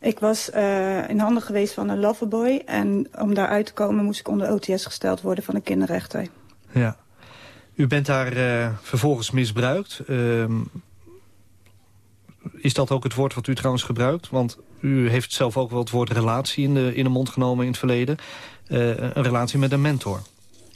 Ik was uh, in handen geweest van een loverboy. En om daar uit te komen moest ik onder OTS gesteld worden van de kinderrechter. Ja. U bent daar uh, vervolgens misbruikt. Um, is dat ook het woord wat u trouwens gebruikt? Want u heeft zelf ook wel het woord relatie in de, in de mond genomen in het verleden. Uh, een relatie met een mentor.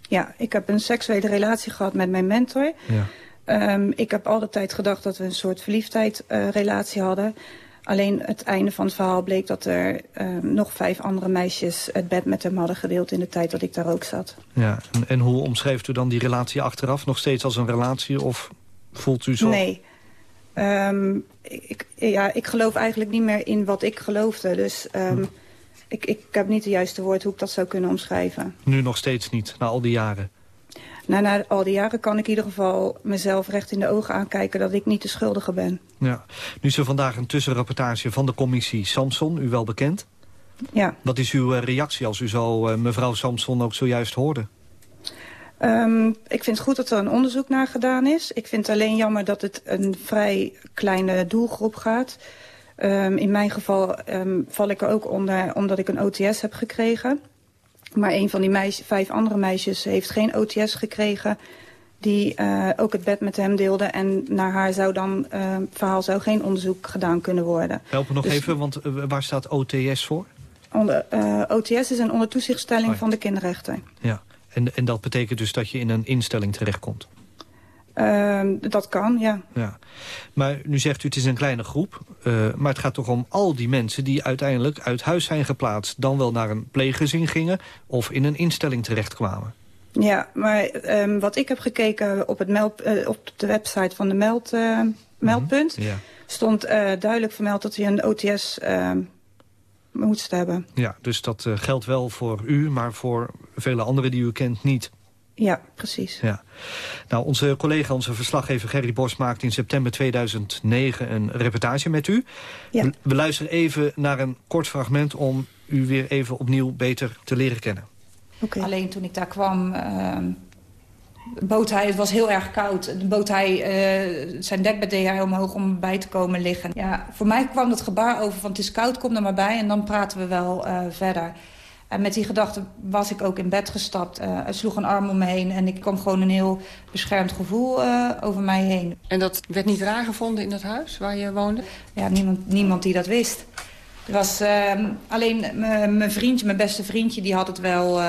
Ja, ik heb een seksuele relatie gehad met mijn mentor. Ja. Um, ik heb al de tijd gedacht dat we een soort verliefdheidrelatie uh, hadden. Alleen het einde van het verhaal bleek dat er uh, nog vijf andere meisjes het bed met hem hadden gedeeld in de tijd dat ik daar ook zat. Ja, en, en hoe omschreeft u dan die relatie achteraf? Nog steeds als een relatie of voelt u zo? Nee. Um, ik, ja, ik geloof eigenlijk niet meer in wat ik geloofde. Dus um, ik, ik heb niet de juiste woord hoe ik dat zou kunnen omschrijven. Nu nog steeds niet, na al die jaren? Nou, na al die jaren kan ik in ieder geval mezelf recht in de ogen aankijken... dat ik niet de schuldige ben. Ja. Nu is er vandaag een tussenrapportage van de commissie Samson, u wel bekend. Ja. Wat is uw reactie als u zo uh, mevrouw Samson ook zojuist hoorde? Um, ik vind het goed dat er een onderzoek naar gedaan is. Ik vind het alleen jammer dat het een vrij kleine doelgroep gaat. Um, in mijn geval um, val ik er ook onder omdat ik een OTS heb gekregen. Maar een van die vijf andere meisjes heeft geen OTS gekregen die uh, ook het bed met hem deelde. En naar haar zou dan, uh, verhaal zou geen onderzoek gedaan kunnen worden. Help me nog dus, even, want uh, waar staat OTS voor? Onder, OTS is een ondertoezichtstelling oh. van de kinderrechten. Ja, en, en dat betekent dus dat je in een instelling terechtkomt? Uh, dat kan, ja. ja. Maar nu zegt u het is een kleine groep. Uh, maar het gaat toch om al die mensen die uiteindelijk uit huis zijn geplaatst. Dan wel naar een pleeggezin gingen of in een instelling terechtkwamen. Ja, maar um, wat ik heb gekeken op, het meld, uh, op de website van de meld, meldpunt... Mm -hmm. ja. stond duidelijk vermeld dat hij een OTS ehm, moest hebben. Ja, dus dat geldt wel voor u, maar voor vele anderen die u kent niet. Ja, precies. Ja. Nou, onze collega, onze verslaggever Gerry Bos maakte in september 2009 een reportage met u. Ja. We luisteren even naar een kort fragment om u weer even opnieuw beter te leren kennen. Okay. Alleen toen ik daar kwam, uh, bood hij, het was heel erg koud, bood hij uh, zijn dekbed deed hij omhoog om bij te komen liggen. Ja, voor mij kwam dat gebaar over van het is koud, kom er maar bij en dan praten we wel uh, verder. En met die gedachte was ik ook in bed gestapt. Uh, sloeg een arm om me heen en ik kwam gewoon een heel beschermd gevoel uh, over mij heen. En dat werd niet raar gevonden in het huis waar je woonde? Ja, niemand, niemand die dat wist. Er was uh, alleen mijn vriendje, mijn beste vriendje, die had het wel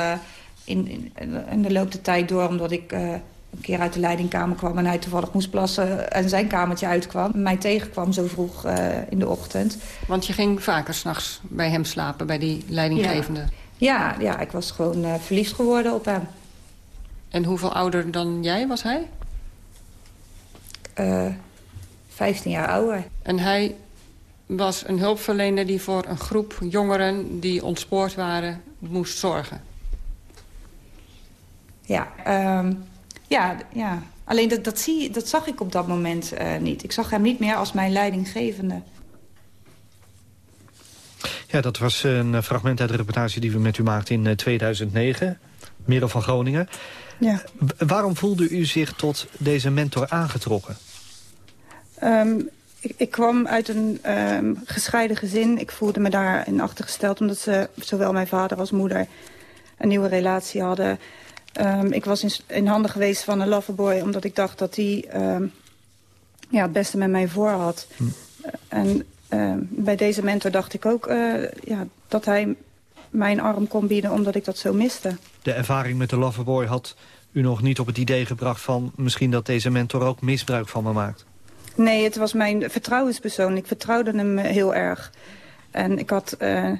in, in, in, de loop der tijd door... omdat ik uh, een keer uit de leidingkamer kwam en hij toevallig moest plassen... en zijn kamertje uitkwam. Mij tegenkwam zo vroeg in de ochtend. Want je ging vaker s'nachts bij hem slapen, bij die leidinggevende? Ja. Ja, ja ik was gewoon uh, verliefd geworden op hem. En hoeveel ouder dan jij was hij? Uh, 15 jaar ouder. En hij was een hulpverlener die voor een groep jongeren... die ontspoord waren, moest zorgen? Ja, um, ja, ja. alleen dat, dat, zie, dat zag ik op dat moment uh, niet. Ik zag hem niet meer als mijn leidinggevende. Ja, dat was een fragment uit de reportage die we met u maakten in 2009. Merel van Groningen. Ja. Waarom voelde u zich tot deze mentor aangetrokken? Um, ik, ik, kwam uit een um, gescheiden gezin. Ik voelde me daarin achtergesteld omdat ze, zowel mijn vader als moeder een nieuwe relatie hadden. Um, ik was in, in, handen geweest van een loverboy omdat ik dacht dat hij ja, het beste met mij voor had. Hm. En uh, bij deze mentor dacht ik ook uh, ja, dat hij mijn arm kon bieden omdat ik dat zo miste. De ervaring met de loverboy had u nog niet op het idee gebracht van... misschien dat deze mentor ook misbruik van me maakt? Nee, het was mijn vertrouwenspersoon. Ik vertrouwde hem heel erg. En ik had uh,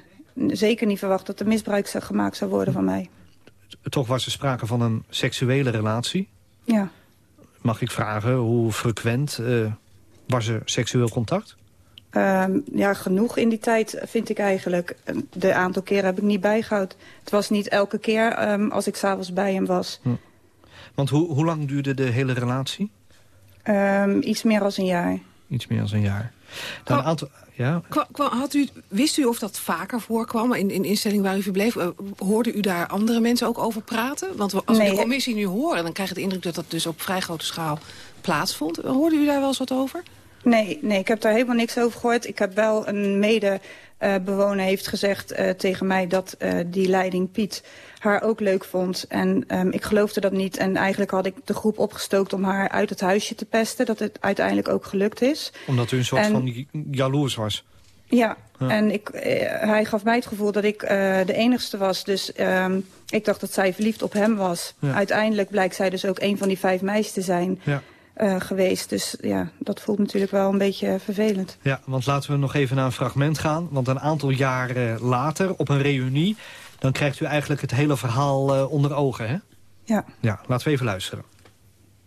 zeker niet verwacht dat er misbruik zou gemaakt zou worden van mij. Toch was er sprake van een seksuele relatie? Ja. Mag ik vragen, hoe frequent was er seksueel contact? Um, ja, genoeg in die tijd vind ik eigenlijk. De aantal keren heb ik niet bijgehouden. Het was niet elke keer um, als ik s'avonds bij hem was. Hm. Want hoe, hoe lang duurde de hele relatie? Um, iets meer dan een jaar. Iets meer dan een jaar. Dan een aantal, ja. had u, wist u of dat vaker voorkwam in, in instelling waar u verbleef? Uh, hoorde u daar andere mensen ook over praten? Want als nee, we de commissie nu horen, dan krijg je de indruk dat dat dus op vrij grote schaal plaatsvond. Hoorde u daar wel eens wat over? Nee, nee, ik heb daar helemaal niks over gehoord. Ik heb wel een medebewoner uh, heeft gezegd uh, tegen mij dat uh, die leiding Piet haar ook leuk vond. En um, ik geloofde dat niet. En eigenlijk had ik de groep opgestookt om haar uit het huisje te pesten. Dat het uiteindelijk ook gelukt is. Omdat u een soort en, van jaloers was? Ja, ja. en ik, hij gaf mij het gevoel dat ik de enigste was. Dus um, ik dacht dat zij verliefd op hem was. Ja. Uiteindelijk blijkt zij dus ook een van die vijf meisjes te zijn... Ja. eh, geweest. Dus ja, dat voelt natuurlijk wel een beetje vervelend. Ja, want laten we nog even naar een fragment gaan. Want een aantal jaren later, op een reunie... dan krijgt u eigenlijk het hele verhaal uh, onder ogen, hè? Ja. Ja, laten we even luisteren.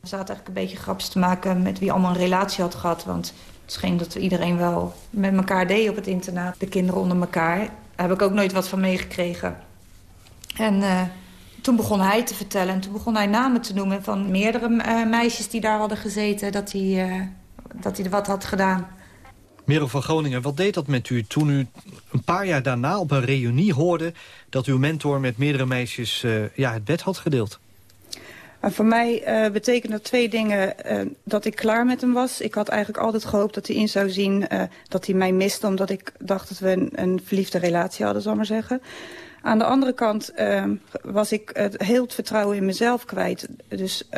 We zaten eigenlijk een beetje grapjes te maken met wie allemaal een relatie had gehad. Want het scheen dat iedereen wel met elkaar deed op het internaat. De kinderen onder elkaar. Daar heb ik ook nooit wat van meegekregen. En uh, toen begon hij te vertellen. En toen begon hij namen te noemen van meerdere uh, meisjes die daar hadden gezeten. Dat hij, uh, dat hij wat had gedaan. Merel van Groningen, wat deed dat met u toen u een paar jaar daarna op een reunie hoorde... dat uw mentor met meerdere meisjes ja, het bed had gedeeld? En voor mij uh, betekent dat twee dingen uh, dat ik klaar met hem was. Ik had eigenlijk altijd gehoopt dat hij in zou zien uh, dat hij mij miste... omdat ik dacht dat we een, een verliefde relatie hadden, zal maar zeggen. Aan de andere kant was ik het, heel het vertrouwen in mezelf kwijt. Dus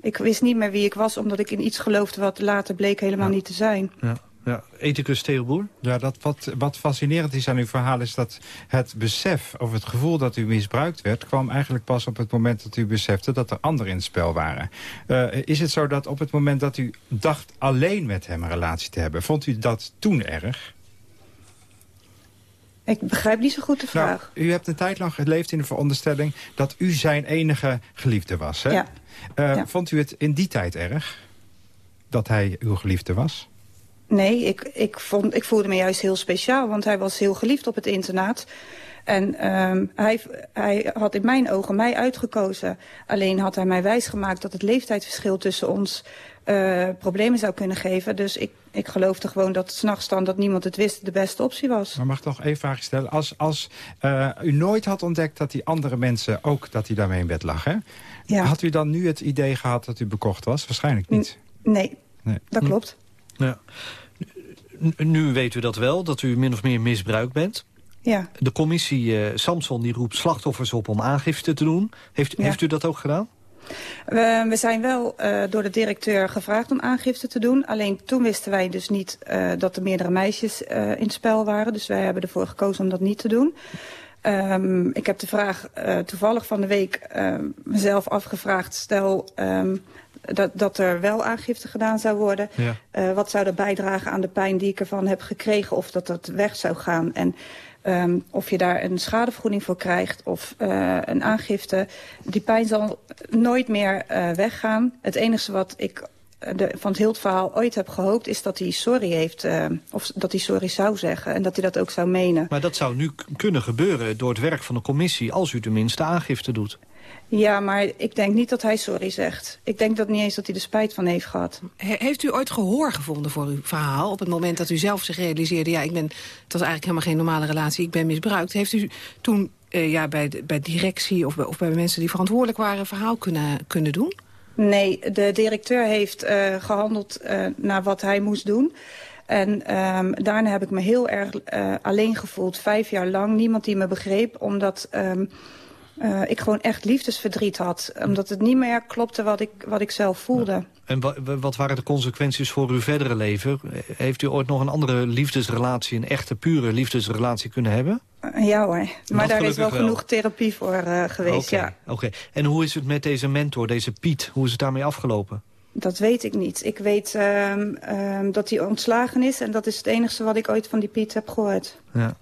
ik wist niet meer wie ik was... omdat ik in iets geloofde wat later bleek helemaal ja. niet te zijn. Ja. Ja, ethicus Theo Boer? Ja, dat wat, wat fascinerend is aan uw verhaal is dat het besef of het gevoel dat u misbruikt werd... kwam eigenlijk pas op het moment dat u besefte dat er anderen in het spel waren. Uh, is het zo dat op het moment dat u dacht alleen met hem een relatie te hebben... vond u dat toen erg? Ik begrijp niet zo goed de vraag. Nou, u hebt een tijd lang geleefd in de veronderstelling... dat u zijn enige geliefde was, hè? Ja. Uh, ja. Vond u het in die tijd erg dat hij uw geliefde was? Nee, ik, ik, vond, ik voelde me juist heel speciaal, want hij was heel geliefd op het internaat. En um, hij, hij had in mijn ogen mij uitgekozen. Alleen had hij mij wijsgemaakt dat het leeftijdsverschil tussen ons uh, problemen zou kunnen geven. Dus ik, ik geloofde gewoon dat s'nachts dan dat niemand het wist de beste optie was. Maar mag ik toch één vraag stellen? Als, als uh, u nooit had ontdekt dat die andere mensen ook dat hij daarmee in bed lag, hè? Ja. had u dan nu het idee gehad dat u bekocht was? Waarschijnlijk niet. N nee, nee, dat klopt. Ja. Nu weet u dat wel, dat u min of meer misbruikt bent. Ja. De commissie uh, Samson die roept slachtoffers op om aangifte te doen. Heeft, ja. heeft u dat ook gedaan? We, we zijn wel uh, door de directeur gevraagd om aangifte te doen. Alleen toen wisten wij dus niet uh, dat er meerdere meisjes in het spel waren. Dus wij hebben ervoor gekozen om dat niet te doen. Um, ik heb de vraag toevallig van de week uh, mezelf afgevraagd. Stel um, dat, dat er wel aangifte gedaan zou worden. Ja. Uh, wat zou dat bijdragen aan de pijn die ik ervan heb gekregen? Of dat dat weg zou gaan? En um, of je daar een schadevergoeding voor krijgt of uh, een aangifte. Die pijn zal nooit meer uh, weggaan. Het enige wat ik de, van het heel verhaal ooit heb gehoopt... is dat hij sorry heeft, uh, of dat hij sorry zou zeggen... en dat hij dat ook zou menen. Maar dat zou nu kunnen gebeuren door het werk van de commissie... als u tenminste aangifte doet. Ja, maar ik denk niet dat hij sorry zegt. Ik denk dat niet eens dat hij er spijt van heeft gehad. He heeft u ooit gehoor gevonden voor uw verhaal? Op het moment dat u zelf zich realiseerde... ja, ik ben, het was eigenlijk helemaal geen normale relatie, ik ben misbruikt. Heeft u toen uh, ja, bij, de, bij directie of bij, of bij mensen die verantwoordelijk waren... een verhaal kunnen, kunnen doen? Nee, de directeur heeft uh, gehandeld uh, naar wat hij moest doen. En um, daarna heb ik me heel erg uh, alleen gevoeld, vijf jaar lang. Niemand die me begreep, omdat um, uh, ik gewoon echt liefdesverdriet had. Omdat het niet meer klopte wat ik, wat ik zelf voelde. Ja. En wa wat waren de consequenties voor uw verdere leven? Heeft u ooit nog een andere liefdesrelatie, een echte pure liefdesrelatie kunnen hebben? Ja hoor, maar daar is wel, wel, genoeg therapie voor uh, geweest, okay, ja. Oké, okay. en hoe is het met deze mentor, deze Piet? Hoe is het daarmee afgelopen? Dat weet ik niet. Ik weet um, um, dat hij ontslagen is en dat is het enige wat ik ooit van die Piet heb gehoord. Ja.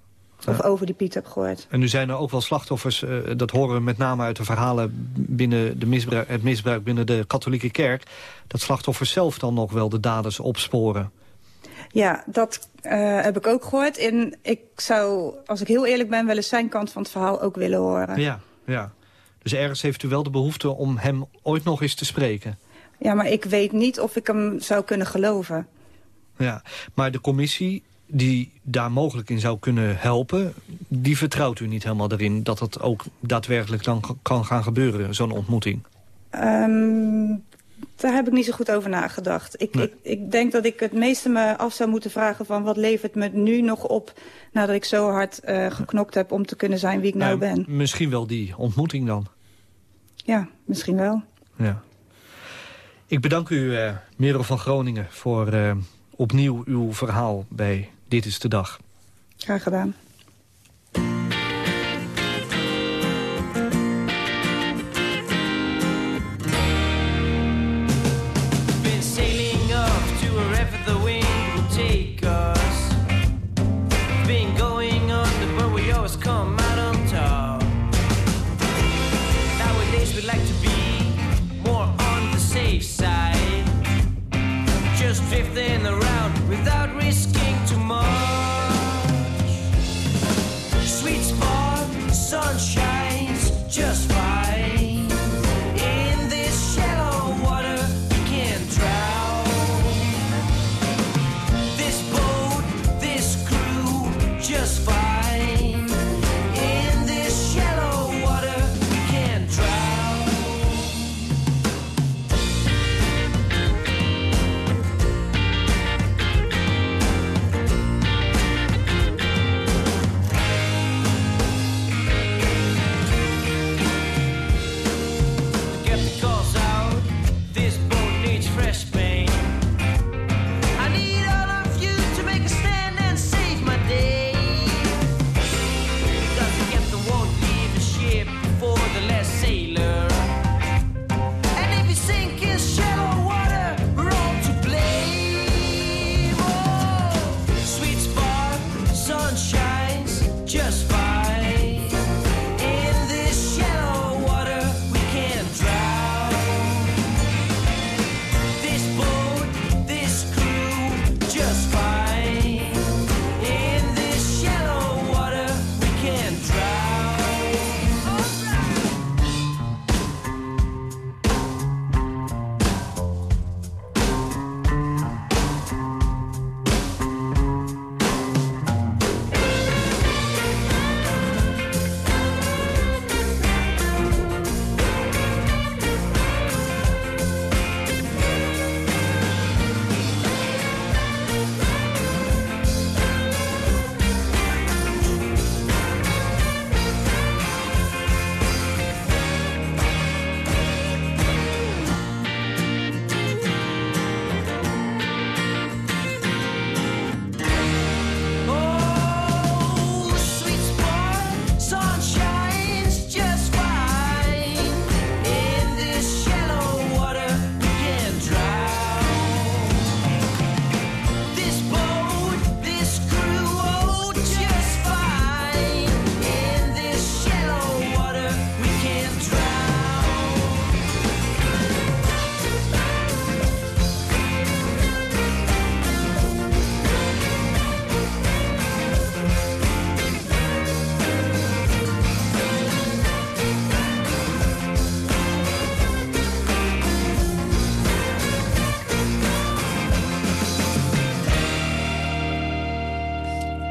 Of over die Piet heb gehoord. En nu zijn er ook wel slachtoffers, uh, dat horen we met name uit de verhalen... binnen de misbruik, het misbruik binnen de katholieke kerk... dat slachtoffers zelf dan nog wel de daders opsporen. Ja, dat uh, heb ik ook gehoord. En ik zou, als ik heel eerlijk ben, wel eens zijn kant van het verhaal ook willen horen. Ja, ja. Dus ergens heeft u wel de behoefte om hem ooit nog eens te spreken? Ja, maar ik weet niet of ik hem zou kunnen geloven. Ja, maar de commissie die daar mogelijk in zou kunnen helpen... die vertrouwt u niet helemaal erin dat dat ook daadwerkelijk dan kan gaan gebeuren, zo'n ontmoeting? Um, daar heb ik niet zo goed over nagedacht. Ik, nee. ik, ik denk dat ik het meeste me af zou moeten vragen van... wat levert me nu nog op nadat ik zo hard uh, geknokt heb... om te kunnen zijn wie ik nou, nou ben. Misschien wel die ontmoeting dan? Ja, misschien wel. Ja. Ik bedank u, uh, Merel van Groningen, voor uh, opnieuw uw verhaal bij Dit is de Dag. Graag gedaan.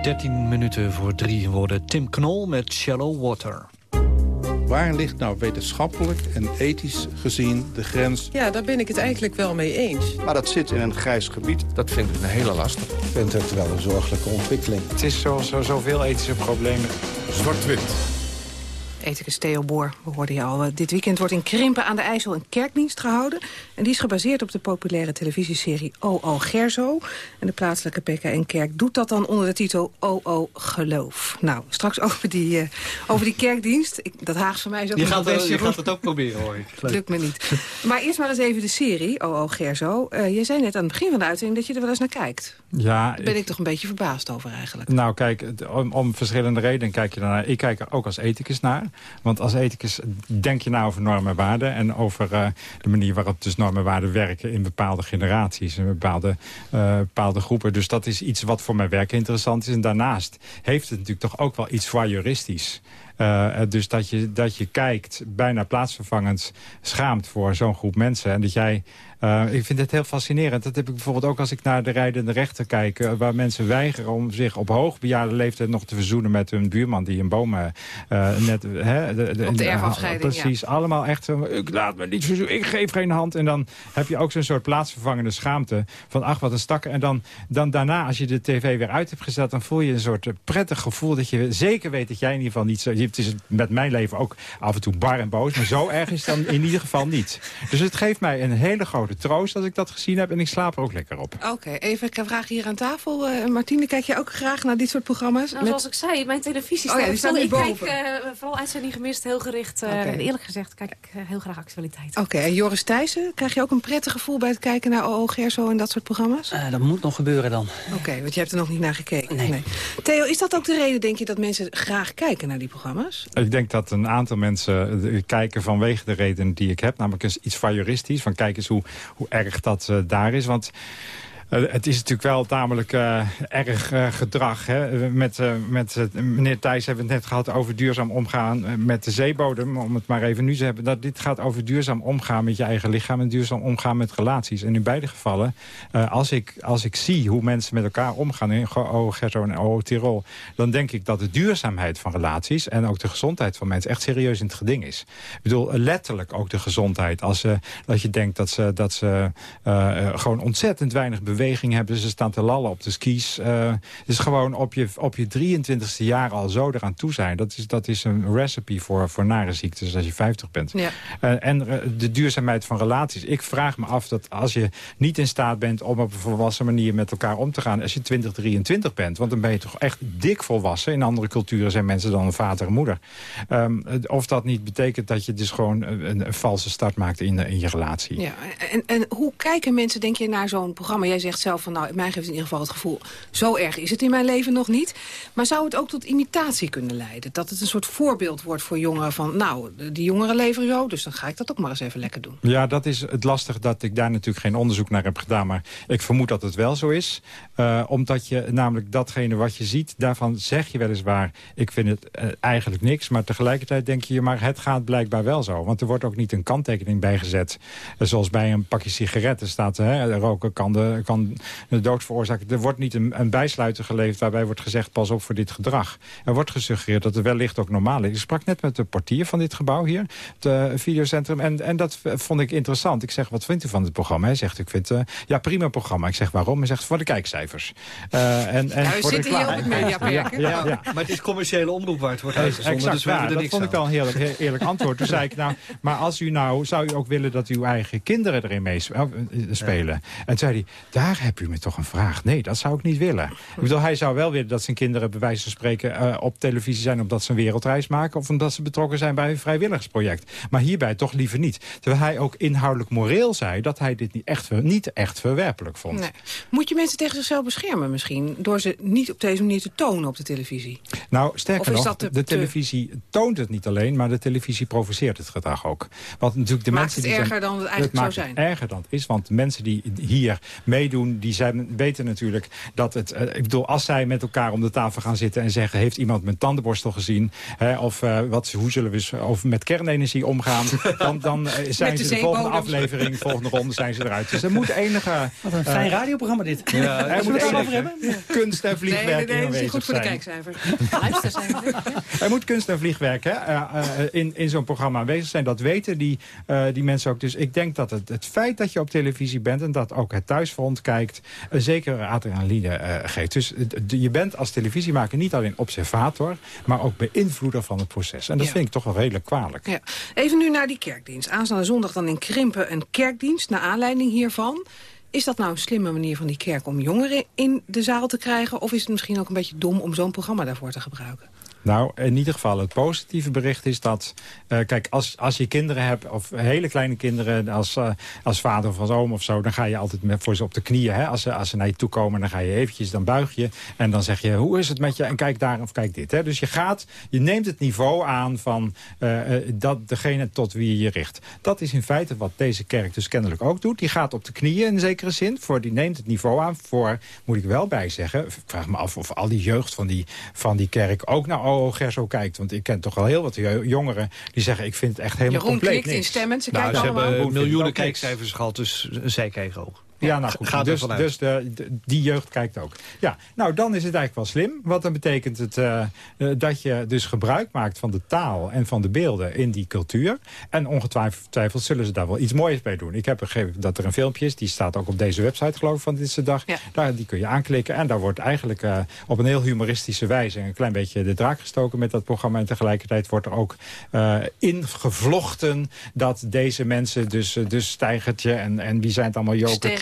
13 minuten voor drie worden Tim Knol met Shallow Water. Waar ligt nou wetenschappelijk en ethisch gezien de grens? Ja, daar ben ik het eigenlijk wel mee eens. Maar dat zit in een grijs gebied. Dat vind ik een hele lastig. Ik vind het wel een zorgelijke ontwikkeling. Het is zoals zo, zoveel ethische problemen. Zwart-wit ethicus Theo Boer, we hoorden je al. Eh, dit weekend wordt in Krimpen aan de IJssel een kerkdienst gehouden. En die is gebaseerd op de populaire televisieserie O.O. Gerzo. En de plaatselijke PKN-kerk doet dat dan onder de titel O.O. Geloof. Nou, straks [LAUGHS] over die, eh, over die kerkdienst. Ik, dat Haags van mij is ook Je gaat, wel je gaat het ook proberen, hoor. [LAUGHS] Leuk. Lukt me niet. Maar eerst maar eens even de serie, O.O. Gerzo. Eh je zei net aan het begin van de uitzending dat je er wel eens naar kijkt. Ja, Daar ben ik toch een beetje verbaasd over eigenlijk. Nou, kijk, om, om verschillende redenen kijk je daarnaar. Ik kijk er ook als ethicus naar. Want als ethicus denk je nou over normen en waarden... en over eh, de manier waarop dus normen en waarden werken... in bepaalde generaties, in bepaalde, eh, bepaalde groepen. Dus dat is iets wat voor mijn werk interessant is. En daarnaast heeft het natuurlijk toch ook wel iets voyeuristisch. Eh, dus dat je, dat je kijkt, bijna plaatsvervangend schaamt voor zo'n groep mensen. En dat jij... eh, ik vind het heel fascinerend. Dat heb ik bijvoorbeeld ook als ik naar de rijdende rechter kijk... eh, waar mensen weigeren om zich op hoogbejaarde leeftijd nog te verzoenen... met hun buurman die een boom eh, net... hè, Op de erfafscheiding, ja. Precies, allemaal echt. Ik laat me niet verzoenen, ik geef geen hand. En dan heb je ook zo'n soort plaatsvervangende schaamte... van ach, wat een stakker. En dan, dan daarna, als je de tv weer uit hebt gezet... dan voel je een soort prettig gevoel dat je zeker weet... dat jij in ieder geval niet zo... Het is met mijn leven ook af en toe bar en boos... maar zo erg is het dan in ieder geval niet. Dus het geeft mij een hele grote troost als ik dat gezien heb... en ik slaap er ook lekker op. Oké, even een vraag hier aan tafel. Eh, Martine, kijk je ook graag naar dit soort programma's? Nou, Met- zoals ik zei, mijn televisie Oh staat ja, die staat Ik boven. kijk eh, vooral uitzending gemist, heel gericht. eh. En eerlijk gezegd kijk ik heel graag actualiteit. Oké, en Joris Thijssen, krijg je ook een prettig gevoel bij het kijken naar OO Gerso en dat soort programma's? Eh, dat moet nog gebeuren dan. Oké, want je hebt er nog niet naar gekeken. Nee. Theo, is dat ook de reden, denk je, dat mensen graag kijken naar die programma's? Ik denk dat een aantal mensen kijken vanwege de reden die ik heb. Namelijk iets voyeuristisch. Van kijk eens hoe, hoe erg dat eh, daar is. Want het is natuurlijk wel tamelijk eh, erg eh, gedrag. Hè? Met, met meneer Thijs hebben we het net gehad over duurzaam omgaan met de zeebodem. Om het maar even nu te hebben. Dat dit gaat over duurzaam omgaan met je eigen lichaam en duurzaam omgaan met relaties. En in beide gevallen, als, ik, als ik zie hoe mensen met elkaar omgaan in OO en OO Tirol, dan denk ik dat de duurzaamheid van relaties en ook de gezondheid van mensen echt serieus in het geding is. Ik bedoel, letterlijk ook de gezondheid. Als, dat je denkt dat ze, dat ze gewoon ontzettend weinig beweging hebben. Ze staan te lallen op de skis. Uh, dus gewoon op je, op je 23e jaar al zo eraan toe zijn. Dat is, dat is een recipe voor, voor nare ziektes als je 50 bent. Ja. Uh, en uh, de duurzaamheid van relaties. Ik vraag me af dat als je niet in staat bent om op een volwassen manier met elkaar om te gaan... als je 20, 23 bent. Want dan ben je toch echt dik volwassen. In andere culturen zijn mensen dan een vader en moeder. Um, of dat niet betekent dat je dus gewoon een, een valse start maakt in, in je relatie. Ja, en, en hoe kijken mensen, denk je, naar zo'n programma? Jij zelf van, nou, mij geeft in ieder geval het gevoel... zo erg is het in mijn leven nog niet. Maar zou het ook tot imitatie kunnen leiden? Dat het een soort voorbeeld wordt voor jongeren van... nou, die jongeren leveren zo, dus dan ga ik dat ook maar eens even lekker doen. Ja, dat is het lastige dat ik daar natuurlijk geen onderzoek naar heb gedaan... maar ik vermoed dat het wel zo is. Uh, omdat je namelijk datgene wat je ziet, daarvan zeg je weliswaar... ik vind het uh, eigenlijk niks, maar tegelijkertijd denk je... maar het gaat blijkbaar wel zo. Want er wordt ook niet een kanttekening bijgezet. Uh, zoals bij een pakje sigaretten staat, hè, roken kan de, kan de dood veroorzaken. Er wordt niet een, een bijsluiter geleverd waarbij wordt gezegd... pas op voor dit gedrag. Er wordt gesuggereerd dat het wellicht ook normaal is. Ik sprak net met de portier van dit gebouw hier, het uh, videocentrum. En, en dat vond ik interessant. Ik zeg, wat vindt u van het programma? Hij zegt, ik vind uh, ja, prima programma. Ik zeg, waarom? Hij zegt, voor de kijkcijfers. Uh, en, en zitten hier op het mediapark. Ja, ja, ja, Maar het is commerciële omroep waar het wordt uitgezonden. Dus we ja, dat vond ik wel een heel, heel eerlijk antwoord. Toen zei ik, nou, maar als u nou, zou u ook willen dat uw eigen kinderen erin meespelen? En zei hij, daar heb u me toch een vraag. Nee, dat zou ik niet willen. Ik bedoel, hij zou wel willen dat zijn kinderen bij wijze van spreken uh, op televisie zijn... omdat ze een wereldreis maken of omdat ze betrokken zijn bij een vrijwilligersproject. Maar hierbij toch liever niet. Terwijl hij ook inhoudelijk moreel zei dat hij dit niet echt, niet echt verwerpelijk vond. Nee. Moet je mensen tegen zichzelf beschermen misschien? Door ze niet op deze manier te tonen op de televisie? Nou, sterker nog, de, de televisie toont het niet alleen... maar de televisie provoceert het gedrag ook. Want natuurlijk de maakt mensen het die erger zijn, dan het eigenlijk het zou zijn? erger dan het is, want de mensen die hier meedoen... die zijn, weten natuurlijk dat het... Uh, ik bedoel, als zij met elkaar om de tafel gaan zitten en zeggen... heeft iemand mijn tandenborstel gezien? Hè, of uh, wat, hoe zullen we over met kernenergie omgaan? [LAUGHS] dan dan uh, zijn ze de, de volgende aflevering, de volgende ronde zijn ze eruit. Dus er moet enige... [LAUGHS] Wat een fijn radioprogramma dit. Ja, er moet enige kunst en vliegwerk nee, nee, nee, in goed voor de [LAUGHS] er moet kunst en vliegwerk hè, in, in zo'n programma aanwezig zijn. Dat weten die, die mensen ook. Dus ik denk dat het, het feit dat je op televisie bent... en dat ook het thuisfront kijkt... een zekere adrenaline uh, geeft. Dus je bent als televisiemaker niet alleen observator... maar ook beïnvloeder van het proces. En dat Ja. vind ik toch wel redelijk kwalijk. Ja. Even nu naar die kerkdienst. Aanstaande zondag dan in Krimpen een kerkdienst. Naar aanleiding hiervan. Is dat nou een slimme manier van die kerk om jongeren in de zaal te krijgen? Of is het misschien ook een beetje dom om zo'n programma daarvoor te gebruiken? Nou, in ieder geval het positieve bericht is dat... Uh, kijk, als, als je kinderen hebt, of hele kleine kinderen... Als, uh, als vader of als oom of zo... dan ga je altijd voor ze op de knieën. Hè? Als, ze, als ze naar je toe komen, dan ga je eventjes, dan buig je... en dan zeg je, hoe is het met je? En kijk daar of kijk dit. Hè? Dus je gaat, je neemt het niveau aan van uh, dat, degene tot wie je je richt. Dat is in feite wat deze kerk dus kennelijk ook doet. Die gaat op de knieën in zekere zin. Voor, die neemt het niveau aan voor, moet ik wel bij zeggen... ik vraag me af of al die jeugd van die, van die kerk ook naar OO Gerso kijkt. Want ik ken toch wel heel wat jongeren die zeggen... ik vind het echt helemaal Jeroen compleet klikt niks. instemmend, ze Nou, kijken ze allemaal. hebben miljoenen kijkcijfers gehad, dus zij kijken ook. Ja, nou goed. Gaat dus dus de, de- die jeugd kijkt ook. Ja, nou dan is het eigenlijk wel slim. Want dan betekent het eh, eh, dat je dus gebruik maakt van de taal en van de beelden in die cultuur. En ongetwijfeld zullen ze daar wel iets moois bij doen. Ik heb begrepen dat er een filmpje is. Die staat ook op deze website geloof ik van Dit is de Dag. Daar, die kun je aanklikken. En daar wordt eigenlijk eh, op een heel humoristische wijze een klein beetje de draak gestoken met dat programma. En tegelijkertijd wordt er ook eh, ingevlochten dat deze mensen, dus, eh, dus Stijgertje en, en wie zijn het allemaal,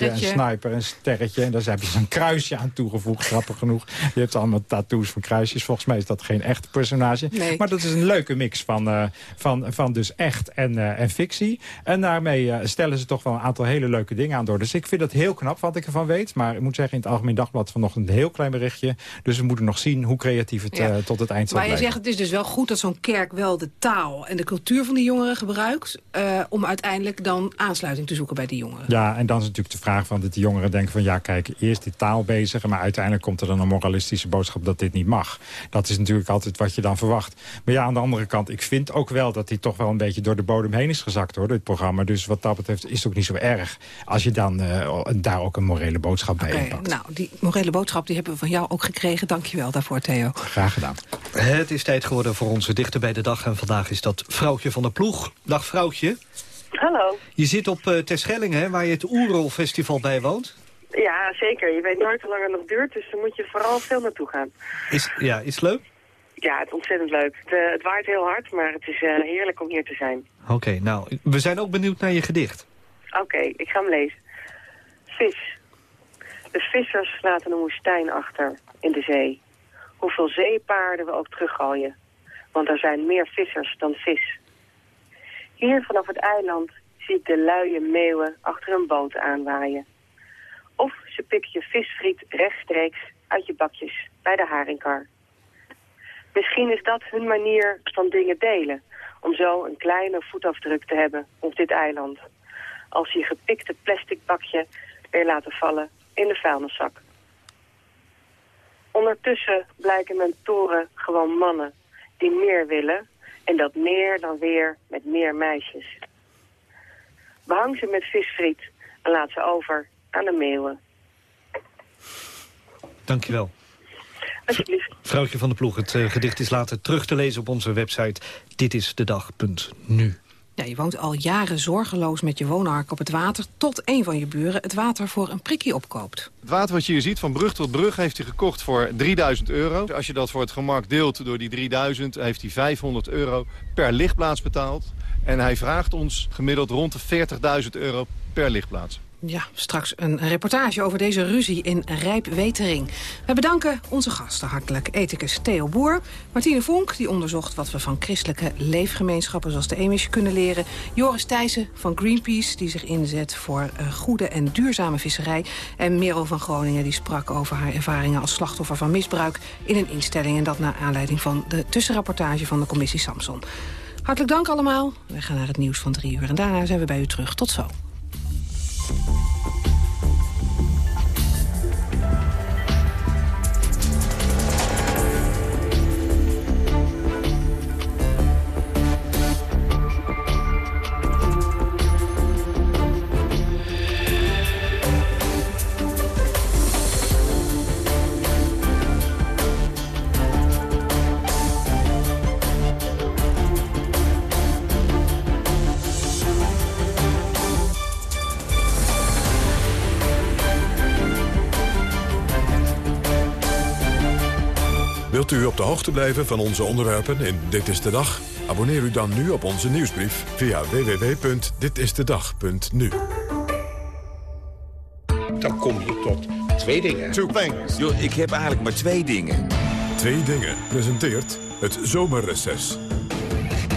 Jokertje en. Sniper en Sterretje. En daar hebben ze een kruisje aan toegevoegd, grappig genoeg. Je hebt allemaal tattoos van kruisjes. Volgens mij is dat geen echt personage. Nee. Maar dat is een leuke mix van, eh, van, van dus echt en, eh, en fictie. En daarmee eh, stellen ze toch wel een aantal hele leuke dingen aan door. Dus ik vind dat heel knap wat ik ervan weet. Maar ik moet zeggen, in het Algemeen Dagblad vanochtend een heel klein berichtje. Dus we moeten nog zien hoe creatief het Ja. tot het eind zal Maar je blijven. zegt het is dus wel goed dat zo'n kerk wel de taal en de cultuur van die jongeren gebruikt... om uiteindelijk dan aansluiting te zoeken bij die jongeren. Ja, en dan is natuurlijk de vraag vraag van dat de jongeren denken van... ja, kijk, eerst die taal bezig... maar uiteindelijk komt er dan een moralistische boodschap dat dit niet mag. Dat is natuurlijk altijd wat je dan verwacht. Maar ja, aan de andere kant, ik vind ook wel dat hij toch wel een beetje door de bodem heen is gezakt, hoor, dit programma. Dus wat dat betreft is het ook niet zo erg als je dan eh, daar ook een morele boodschap bij Oké, inpakt. nou, die morele boodschap die hebben we van jou ook gekregen. Dank je wel daarvoor, Theo. Graag gedaan. Het is tijd geworden voor onze dichter bij de dag. En vandaag is dat Vrouwtje van der Ploeg. Dag Vrouwtje. Hallo. Je zit op uh, Terschelling, hè, waar je het Oerol Festival bij woont. Ja, zeker. Je weet nooit hoe lang het nog duurt, dus dan moet je vooral veel naartoe gaan. Is, ja, is het leuk? Ja, het is ontzettend leuk. Het, uh, het waait heel hard, maar het is uh, heerlijk om hier te zijn. Oké, okay, nou, we zijn ook benieuwd naar je gedicht. Oké, okay, ik ga hem lezen. Vis. De vissers laten een woestijn achter in de zee. Hoeveel zeepaarden we ook teruggooien. Want er zijn meer vissers dan vis. Hier vanaf het eiland zie ik de luie meeuwen achter een boot aanwaaien. Of ze pikken je visfriet rechtstreeks uit je bakjes bij de haringkar. Misschien is dat hun manier van dingen delen, om zo een kleine voetafdruk te hebben op dit eiland. Als je gepikte plastic bakje weer laten vallen in de vuilniszak. Ondertussen blijken mentoren gewoon mannen die meer willen en dat meer dan weer met meer meisjes. Behang ze met visfriet en laat ze over aan de meeuwen. Dankjewel. Alsjeblieft. Vrouwtje van de Ploeg, het uh, gedicht is later terug te lezen op onze website ditisdedag.nu. Ja, je woont al jaren zorgeloos met je woonark op het water... tot een van je buren het water voor een prikje opkoopt. Het water wat je hier ziet, van brug tot brug, heeft hij gekocht voor 3000 euro. Als je dat voor het gemak deelt door die 3000, heeft hij 500 euro per lichtplaats betaald. En hij vraagt ons gemiddeld rond de 40.000 euro per lichtplaats. Ja, straks een reportage over deze ruzie in Rijpwetering. We bedanken onze gasten hartelijk. Ethicus Theo Boer, Martine Vonk, die onderzocht wat we van christelijke leefgemeenschappen zoals de Amish kunnen leren. Joris Thijssen van Greenpeace, die zich inzet voor uh, goede en duurzame visserij. En Merel van Groningen, die sprak over haar ervaringen als slachtoffer van misbruik in een instelling. En dat naar aanleiding van de tussenrapportage van de commissie Samson. Hartelijk dank allemaal. We gaan naar het nieuws van drie uur en daarna zijn we bij u terug. Tot zo. you hoogte blijven van onze onderwerpen in Dit is de Dag? Abonneer u dan nu op onze nieuwsbrief via www.ditistedag.nu. Dan kom je tot twee dingen. Two things. Yo, ik heb eigenlijk maar twee dingen. Twee dingen presenteert het zomerreces.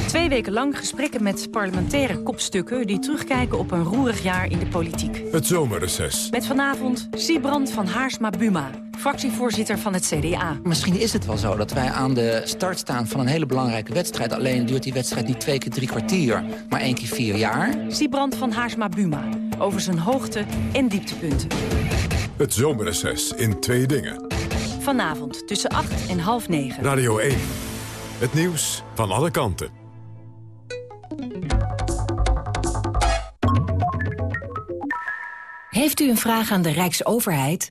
Twee weken lang gesprekken met parlementaire kopstukken... die terugkijken op een roerig jaar in de politiek. Het zomerreces. Met vanavond Siebrand van Haarsma-Buma, fractievoorzitter van het CDA. Misschien is het wel zo dat wij aan de start staan van een hele belangrijke wedstrijd. Alleen duurt die wedstrijd niet twee keer drie kwartier, maar één keer vier jaar. Siebrand van Haarsma-Buma, over zijn hoogte- en dieptepunten. Het zomerreces in twee dingen. Vanavond tussen acht en half negen. Radio 1. Het nieuws van alle kanten. Heeft u een vraag aan de Rijksoverheid?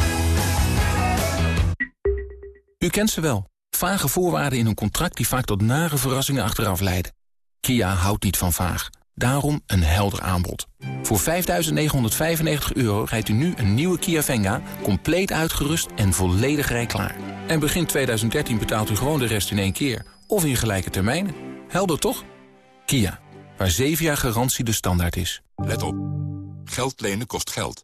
U kent ze wel. Vage voorwaarden in een contract die vaak tot nare verrassingen achteraf leiden. Kia houdt niet van vaag. Daarom een helder aanbod. Voor 5.995 euro rijdt u nu een nieuwe Kia Venga... compleet uitgerust en volledig rijklaar. En begin 2013 betaalt u gewoon de rest in één keer. Of in gelijke termijnen. Helder toch? Kia, waar 7 jaar garantie de standaard is. Let op. Geld lenen kost geld.